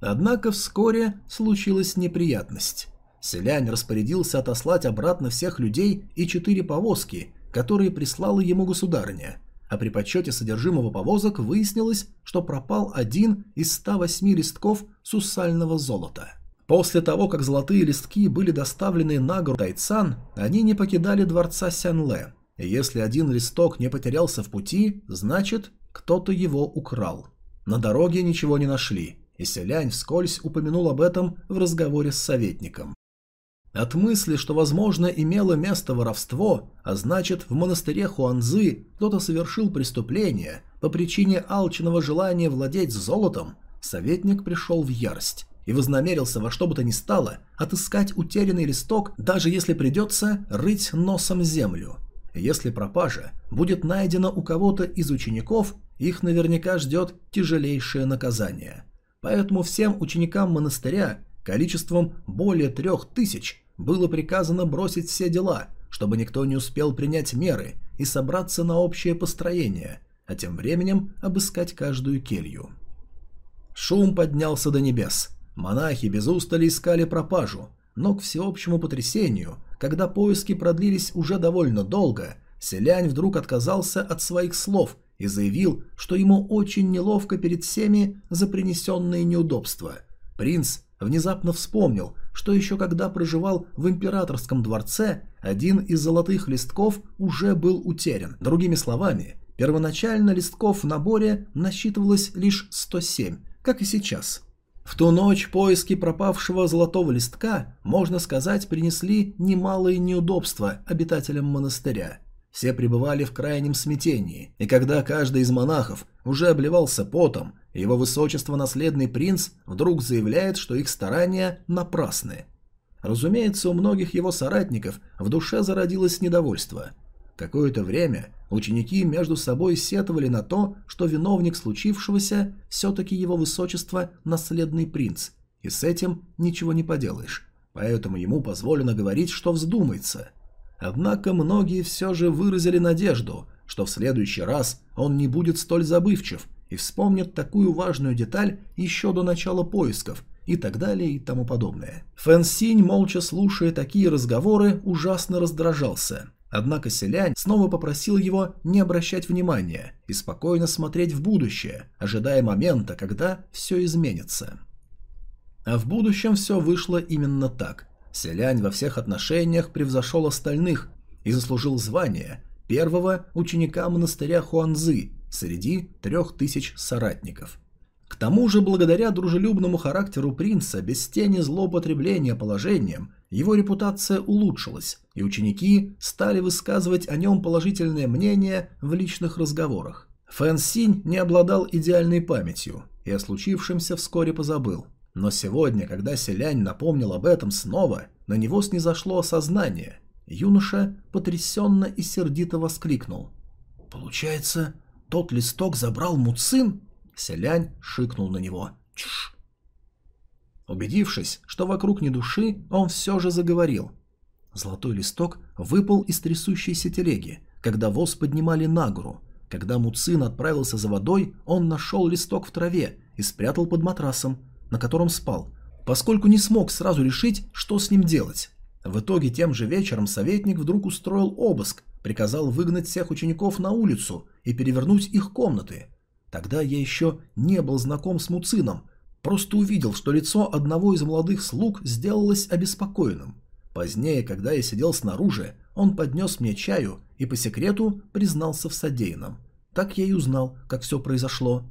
Однако вскоре случилась неприятность. Селянь распорядился отослать обратно всех людей и четыре повозки, которые прислала ему государыня, а при подсчете содержимого повозок выяснилось, что пропал один из 108 листков сусального золота. После того, как золотые листки были доставлены на гору Тайцан, они не покидали дворца Сянле. Если один листок не потерялся в пути, значит, кто-то его украл. На дороге ничего не нашли, и Селянь вскользь упомянул об этом в разговоре с советником. От мысли, что, возможно, имело место воровство, а значит, в монастыре Хуанзы кто-то совершил преступление по причине алчного желания владеть золотом, советник пришел в ярость и вознамерился во что бы то ни стало отыскать утерянный листок, даже если придется рыть носом землю. Если пропажа будет найдена у кого-то из учеников, их наверняка ждет тяжелейшее наказание. Поэтому всем ученикам монастыря количеством более трех тысяч было приказано бросить все дела, чтобы никто не успел принять меры и собраться на общее построение, а тем временем обыскать каждую келью. Шум поднялся до небес. Монахи без устали искали пропажу, но к всеобщему потрясению, когда поиски продлились уже довольно долго, селянь вдруг отказался от своих слов и заявил, что ему очень неловко перед всеми за принесенные неудобства. Принц внезапно вспомнил, что еще когда проживал в императорском дворце, один из золотых листков уже был утерян. Другими словами, первоначально листков в наборе насчитывалось лишь 107, как и сейчас. В ту ночь поиски пропавшего золотого листка, можно сказать, принесли немалые неудобства обитателям монастыря. Все пребывали в крайнем смятении, и когда каждый из монахов уже обливался потом, его высочество наследный принц вдруг заявляет, что их старания напрасны. Разумеется, у многих его соратников в душе зародилось недовольство. Какое-то время ученики между собой сетовали на то, что виновник случившегося все-таки его высочество наследный принц, и с этим ничего не поделаешь, поэтому ему позволено говорить, что вздумается – Однако многие все же выразили надежду, что в следующий раз он не будет столь забывчив и вспомнит такую важную деталь еще до начала поисков и так далее и тому подобное. Фэн Синь, молча слушая такие разговоры, ужасно раздражался. Однако Селянь снова попросил его не обращать внимания и спокойно смотреть в будущее, ожидая момента, когда все изменится. А в будущем все вышло именно так – Селянь во всех отношениях превзошел остальных и заслужил звание первого ученика монастыря Хуанзы среди трех тысяч соратников. К тому же, благодаря дружелюбному характеру принца, без тени злоупотребления положением, его репутация улучшилась, и ученики стали высказывать о нем положительное мнение в личных разговорах. Фэн Синь не обладал идеальной памятью и о случившемся вскоре позабыл. Но сегодня, когда Селянь напомнил об этом снова, на него снизошло осознание. Юноша потрясенно и сердито воскликнул. «Получается, тот листок забрал Муцин?» Селянь шикнул на него. «Чш!» Убедившись, что вокруг ни души, он все же заговорил. Золотой листок выпал из трясущейся телеги, когда воз поднимали на гору. Когда Муцин отправился за водой, он нашел листок в траве и спрятал под матрасом, на котором спал, поскольку не смог сразу решить, что с ним делать. В итоге тем же вечером советник вдруг устроил обыск, приказал выгнать всех учеников на улицу и перевернуть их комнаты. Тогда я еще не был знаком с Муцином, просто увидел, что лицо одного из молодых слуг сделалось обеспокоенным. Позднее, когда я сидел снаружи, он поднес мне чаю и по секрету признался в содеянном. Так я и узнал, как все произошло.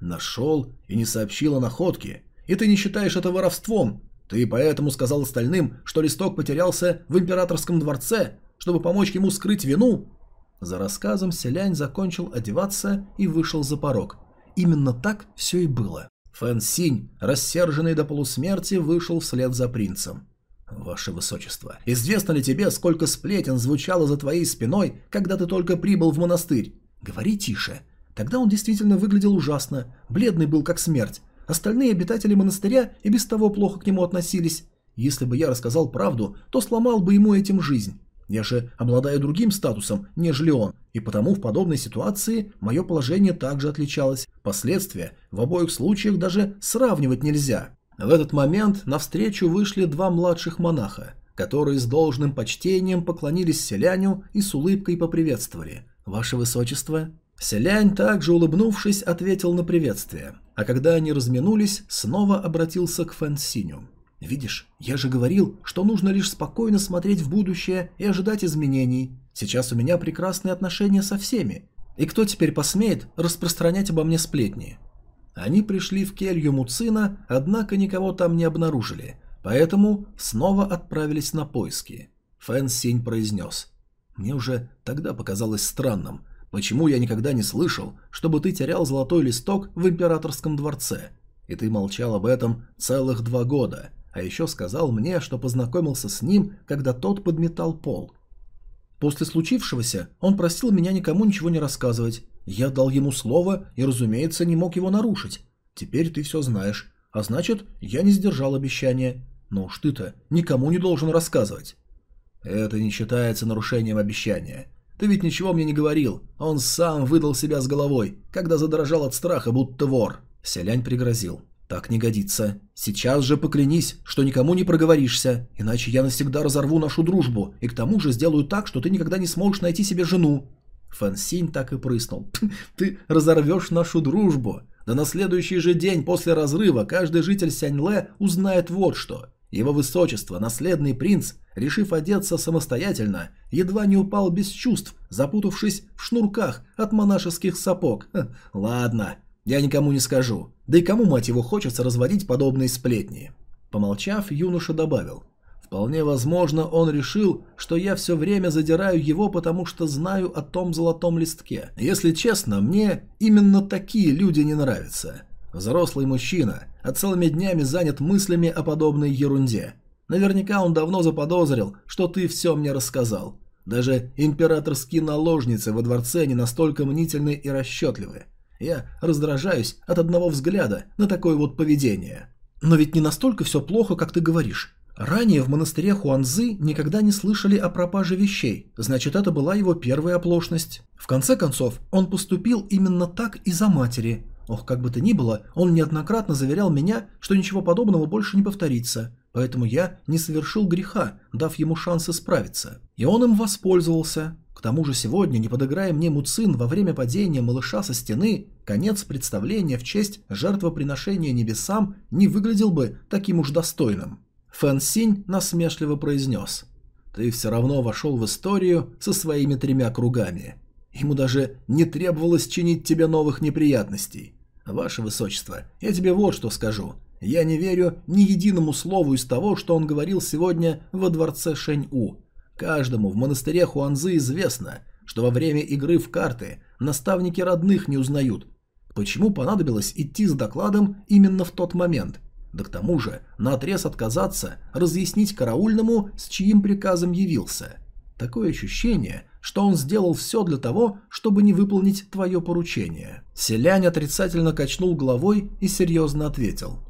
Нашел и не сообщил о находке. И ты не считаешь это воровством. Ты поэтому сказал остальным, что листок потерялся в императорском дворце, чтобы помочь ему скрыть вину. За рассказом Селянь закончил одеваться и вышел за порог. Именно так все и было. Фэн Синь, рассерженный до полусмерти, вышел вслед за принцем. «Ваше Высочество, известно ли тебе, сколько сплетен звучало за твоей спиной, когда ты только прибыл в монастырь? Говори тише. Тогда он действительно выглядел ужасно, бледный был как смерть. Остальные обитатели монастыря и без того плохо к нему относились. Если бы я рассказал правду, то сломал бы ему этим жизнь. Я же обладаю другим статусом, нежели он, и потому в подобной ситуации мое положение также отличалось. Последствия в обоих случаях даже сравнивать нельзя. В этот момент навстречу вышли два младших монаха, которые с должным почтением поклонились селяню и с улыбкой поприветствовали. «Ваше Высочество, Селянь, также улыбнувшись, ответил на приветствие, а когда они разминулись, снова обратился к Фэн Синю. «Видишь, я же говорил, что нужно лишь спокойно смотреть в будущее и ожидать изменений. Сейчас у меня прекрасные отношения со всеми. И кто теперь посмеет распространять обо мне сплетни?» Они пришли в келью Муцина, однако никого там не обнаружили, поэтому снова отправились на поиски. Фэн Синь произнес. «Мне уже тогда показалось странным, Почему я никогда не слышал, чтобы ты терял золотой листок в императорском дворце? И ты молчал об этом целых два года, а еще сказал мне, что познакомился с ним, когда тот подметал пол. После случившегося он просил меня никому ничего не рассказывать. Я дал ему слово и, разумеется, не мог его нарушить. Теперь ты все знаешь, а значит, я не сдержал обещания. Но уж ты-то никому не должен рассказывать. Это не считается нарушением обещания. Ты ведь ничего мне не говорил. Он сам выдал себя с головой, когда задрожал от страха, будто вор. Селянь пригрозил. Так не годится. Сейчас же поклянись, что никому не проговоришься, иначе я навсегда разорву нашу дружбу, и к тому же сделаю так, что ты никогда не сможешь найти себе жену. Фэн Синь так и прыснул. Ты разорвешь нашу дружбу. Да на следующий же день после разрыва каждый житель Сяньле узнает вот что. Его высочество, наследный принц, решив одеться самостоятельно, едва не упал без чувств, запутавшись в шнурках от монашеских сапог. Ха, ладно, я никому не скажу. Да и кому, мать его, хочется разводить подобные сплетни? Помолчав, юноша добавил. Вполне возможно, он решил, что я все время задираю его, потому что знаю о том золотом листке. Если честно, мне именно такие люди не нравятся. Взрослый мужчина, а целыми днями занят мыслями о подобной ерунде. Наверняка он давно заподозрил, что ты все мне рассказал. Даже императорские наложницы во дворце не настолько мнительны и расчетливы. Я раздражаюсь от одного взгляда на такое вот поведение. Но ведь не настолько все плохо, как ты говоришь. Ранее в монастыре Хуанзы никогда не слышали о пропаже вещей, значит это была его первая оплошность. В конце концов, он поступил именно так из-за матери. Ох, как бы то ни было, он неоднократно заверял меня, что ничего подобного больше не повторится, поэтому я не совершил греха, дав ему шанс исправиться. И он им воспользовался. К тому же сегодня, не подыграя мне Муцин во время падения малыша со стены, конец представления в честь жертвоприношения небесам не выглядел бы таким уж достойным. Фэн Синь насмешливо произнес. «Ты все равно вошел в историю со своими тремя кругами. Ему даже не требовалось чинить тебе новых неприятностей. Ваше Высочество, я тебе вот что скажу. Я не верю ни единому слову из того, что он говорил сегодня во дворце Шэнь-У. Каждому в монастыре Хуанзы известно, что во время игры в карты наставники родных не узнают. Почему понадобилось идти с докладом именно в тот момент – да к тому же, наотрез отказаться, разъяснить караульному, с чьим приказом явился. Такое ощущение, что он сделал все для того, чтобы не выполнить твое поручение. Селянь отрицательно качнул головой и серьезно ответил.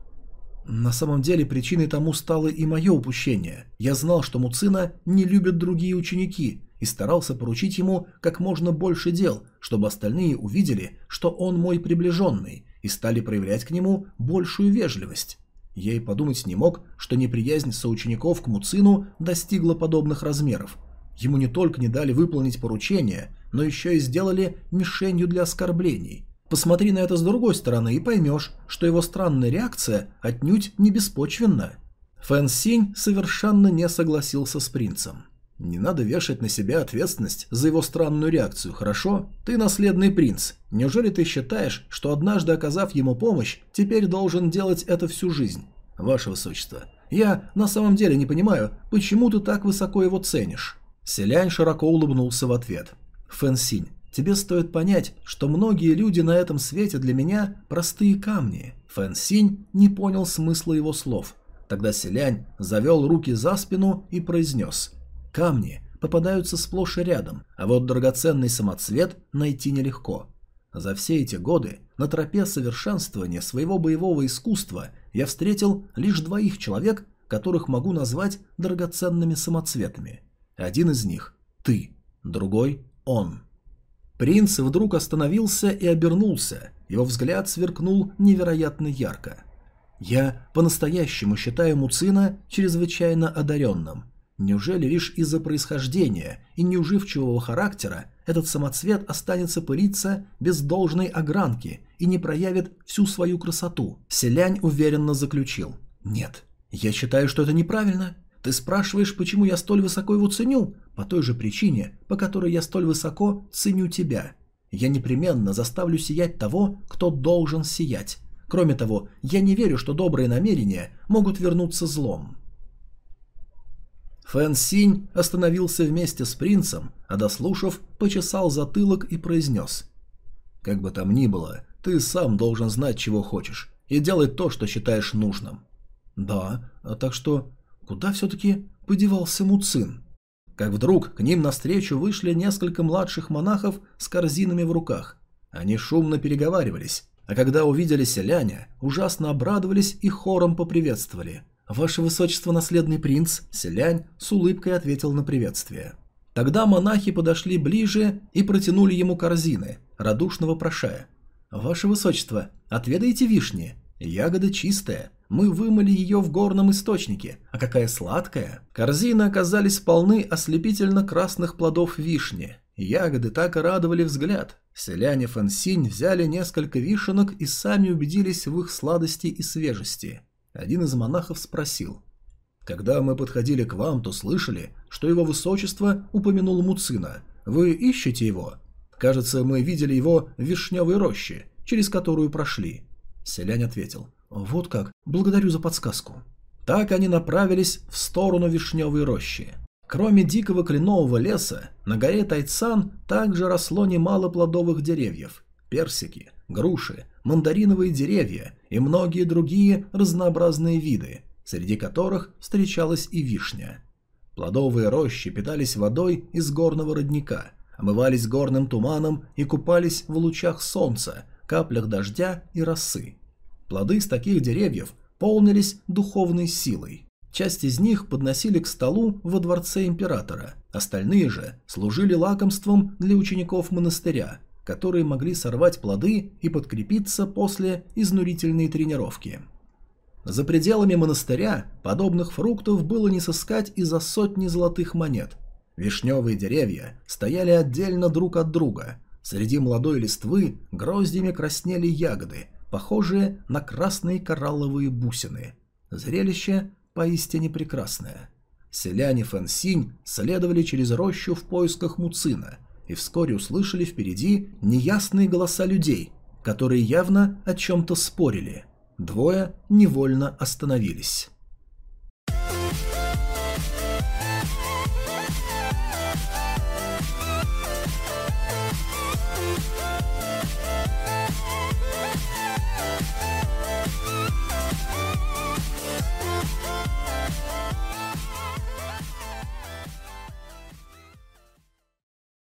На самом деле причиной тому стало и мое упущение. Я знал, что Муцина не любят другие ученики, и старался поручить ему как можно больше дел, чтобы остальные увидели, что он мой приближенный, и стали проявлять к нему большую вежливость. Я и подумать не мог, что неприязнь соучеников к Муцину достигла подобных размеров. Ему не только не дали выполнить поручение, но еще и сделали мишенью для оскорблений. Посмотри на это с другой стороны и поймешь, что его странная реакция отнюдь не беспочвенна. Фэн Синь совершенно не согласился с принцем. Не надо вешать на себя ответственность за его странную реакцию, хорошо? Ты наследный принц. Неужели ты считаешь, что однажды оказав ему помощь, теперь должен делать это всю жизнь? Ваше Высочество, я на самом деле не понимаю, почему ты так высоко его ценишь?» Селянь широко улыбнулся в ответ. «Фэнсинь, тебе стоит понять, что многие люди на этом свете для меня простые камни». Фэнсинь не понял смысла его слов. Тогда Селянь завел руки за спину и произнес «Камни попадаются сплошь и рядом, а вот драгоценный самоцвет найти нелегко. За все эти годы на тропе совершенствования своего боевого искусства я встретил лишь двоих человек, которых могу назвать драгоценными самоцветами. Один из них – ты, другой – он. Принц вдруг остановился и обернулся, его взгляд сверкнул невероятно ярко. Я по-настоящему считаю Муцина чрезвычайно одаренным. Неужели лишь из-за происхождения и неуживчивого характера этот самоцвет останется пылиться без должной огранки и не проявит всю свою красоту. Селянь уверенно заключил. «Нет, я считаю, что это неправильно. Ты спрашиваешь, почему я столь высоко его ценю? По той же причине, по которой я столь высоко ценю тебя. Я непременно заставлю сиять того, кто должен сиять. Кроме того, я не верю, что добрые намерения могут вернуться злом». Фэн Синь остановился вместе с принцем, а дослушав, почесал затылок и произнес. «Как бы там ни было, ты сам должен знать, чего хочешь, и делать то, что считаешь нужным». «Да, а так что, куда все-таки подевался Муцин?» Как вдруг к ним навстречу вышли несколько младших монахов с корзинами в руках. Они шумно переговаривались, а когда увидели селяня, ужасно обрадовались и хором поприветствовали – «Ваше высочество, наследный принц!» Селянь с улыбкой ответил на приветствие. Тогда монахи подошли ближе и протянули ему корзины, радушно вопрошая. «Ваше высочество, отведайте вишни. Ягода чистая. Мы вымыли ее в горном источнике. А какая сладкая!» Корзины оказались полны ослепительно красных плодов вишни. Ягоды так и радовали взгляд. Селяне Фансинь взяли несколько вишенок и сами убедились в их сладости и свежести. Один из монахов спросил. «Когда мы подходили к вам, то слышали, что его высочество упомянул Муцина. Вы ищете его? Кажется, мы видели его в вишневой роще, через которую прошли». Селянь ответил. «Вот как. Благодарю за подсказку». Так они направились в сторону вишневой рощи. Кроме дикого кленового леса, на горе Тайцан также росло немало плодовых деревьев – персики, груши, мандариновые деревья и многие другие разнообразные виды, среди которых встречалась и вишня. Плодовые рощи питались водой из горного родника, омывались горным туманом и купались в лучах солнца, каплях дождя и росы. Плоды с таких деревьев полнились духовной силой. Часть из них подносили к столу во дворце императора, остальные же служили лакомством для учеников монастыря, которые могли сорвать плоды и подкрепиться после изнурительной тренировки. За пределами монастыря подобных фруктов было не сыскать и за сотни золотых монет. Вишневые деревья стояли отдельно друг от друга. Среди молодой листвы гроздями краснели ягоды, похожие на красные коралловые бусины. Зрелище поистине прекрасное. Селяне Фэнсинь следовали через рощу в поисках Муцина и вскоре услышали впереди неясные голоса людей, которые явно о чем-то спорили. Двое невольно остановились.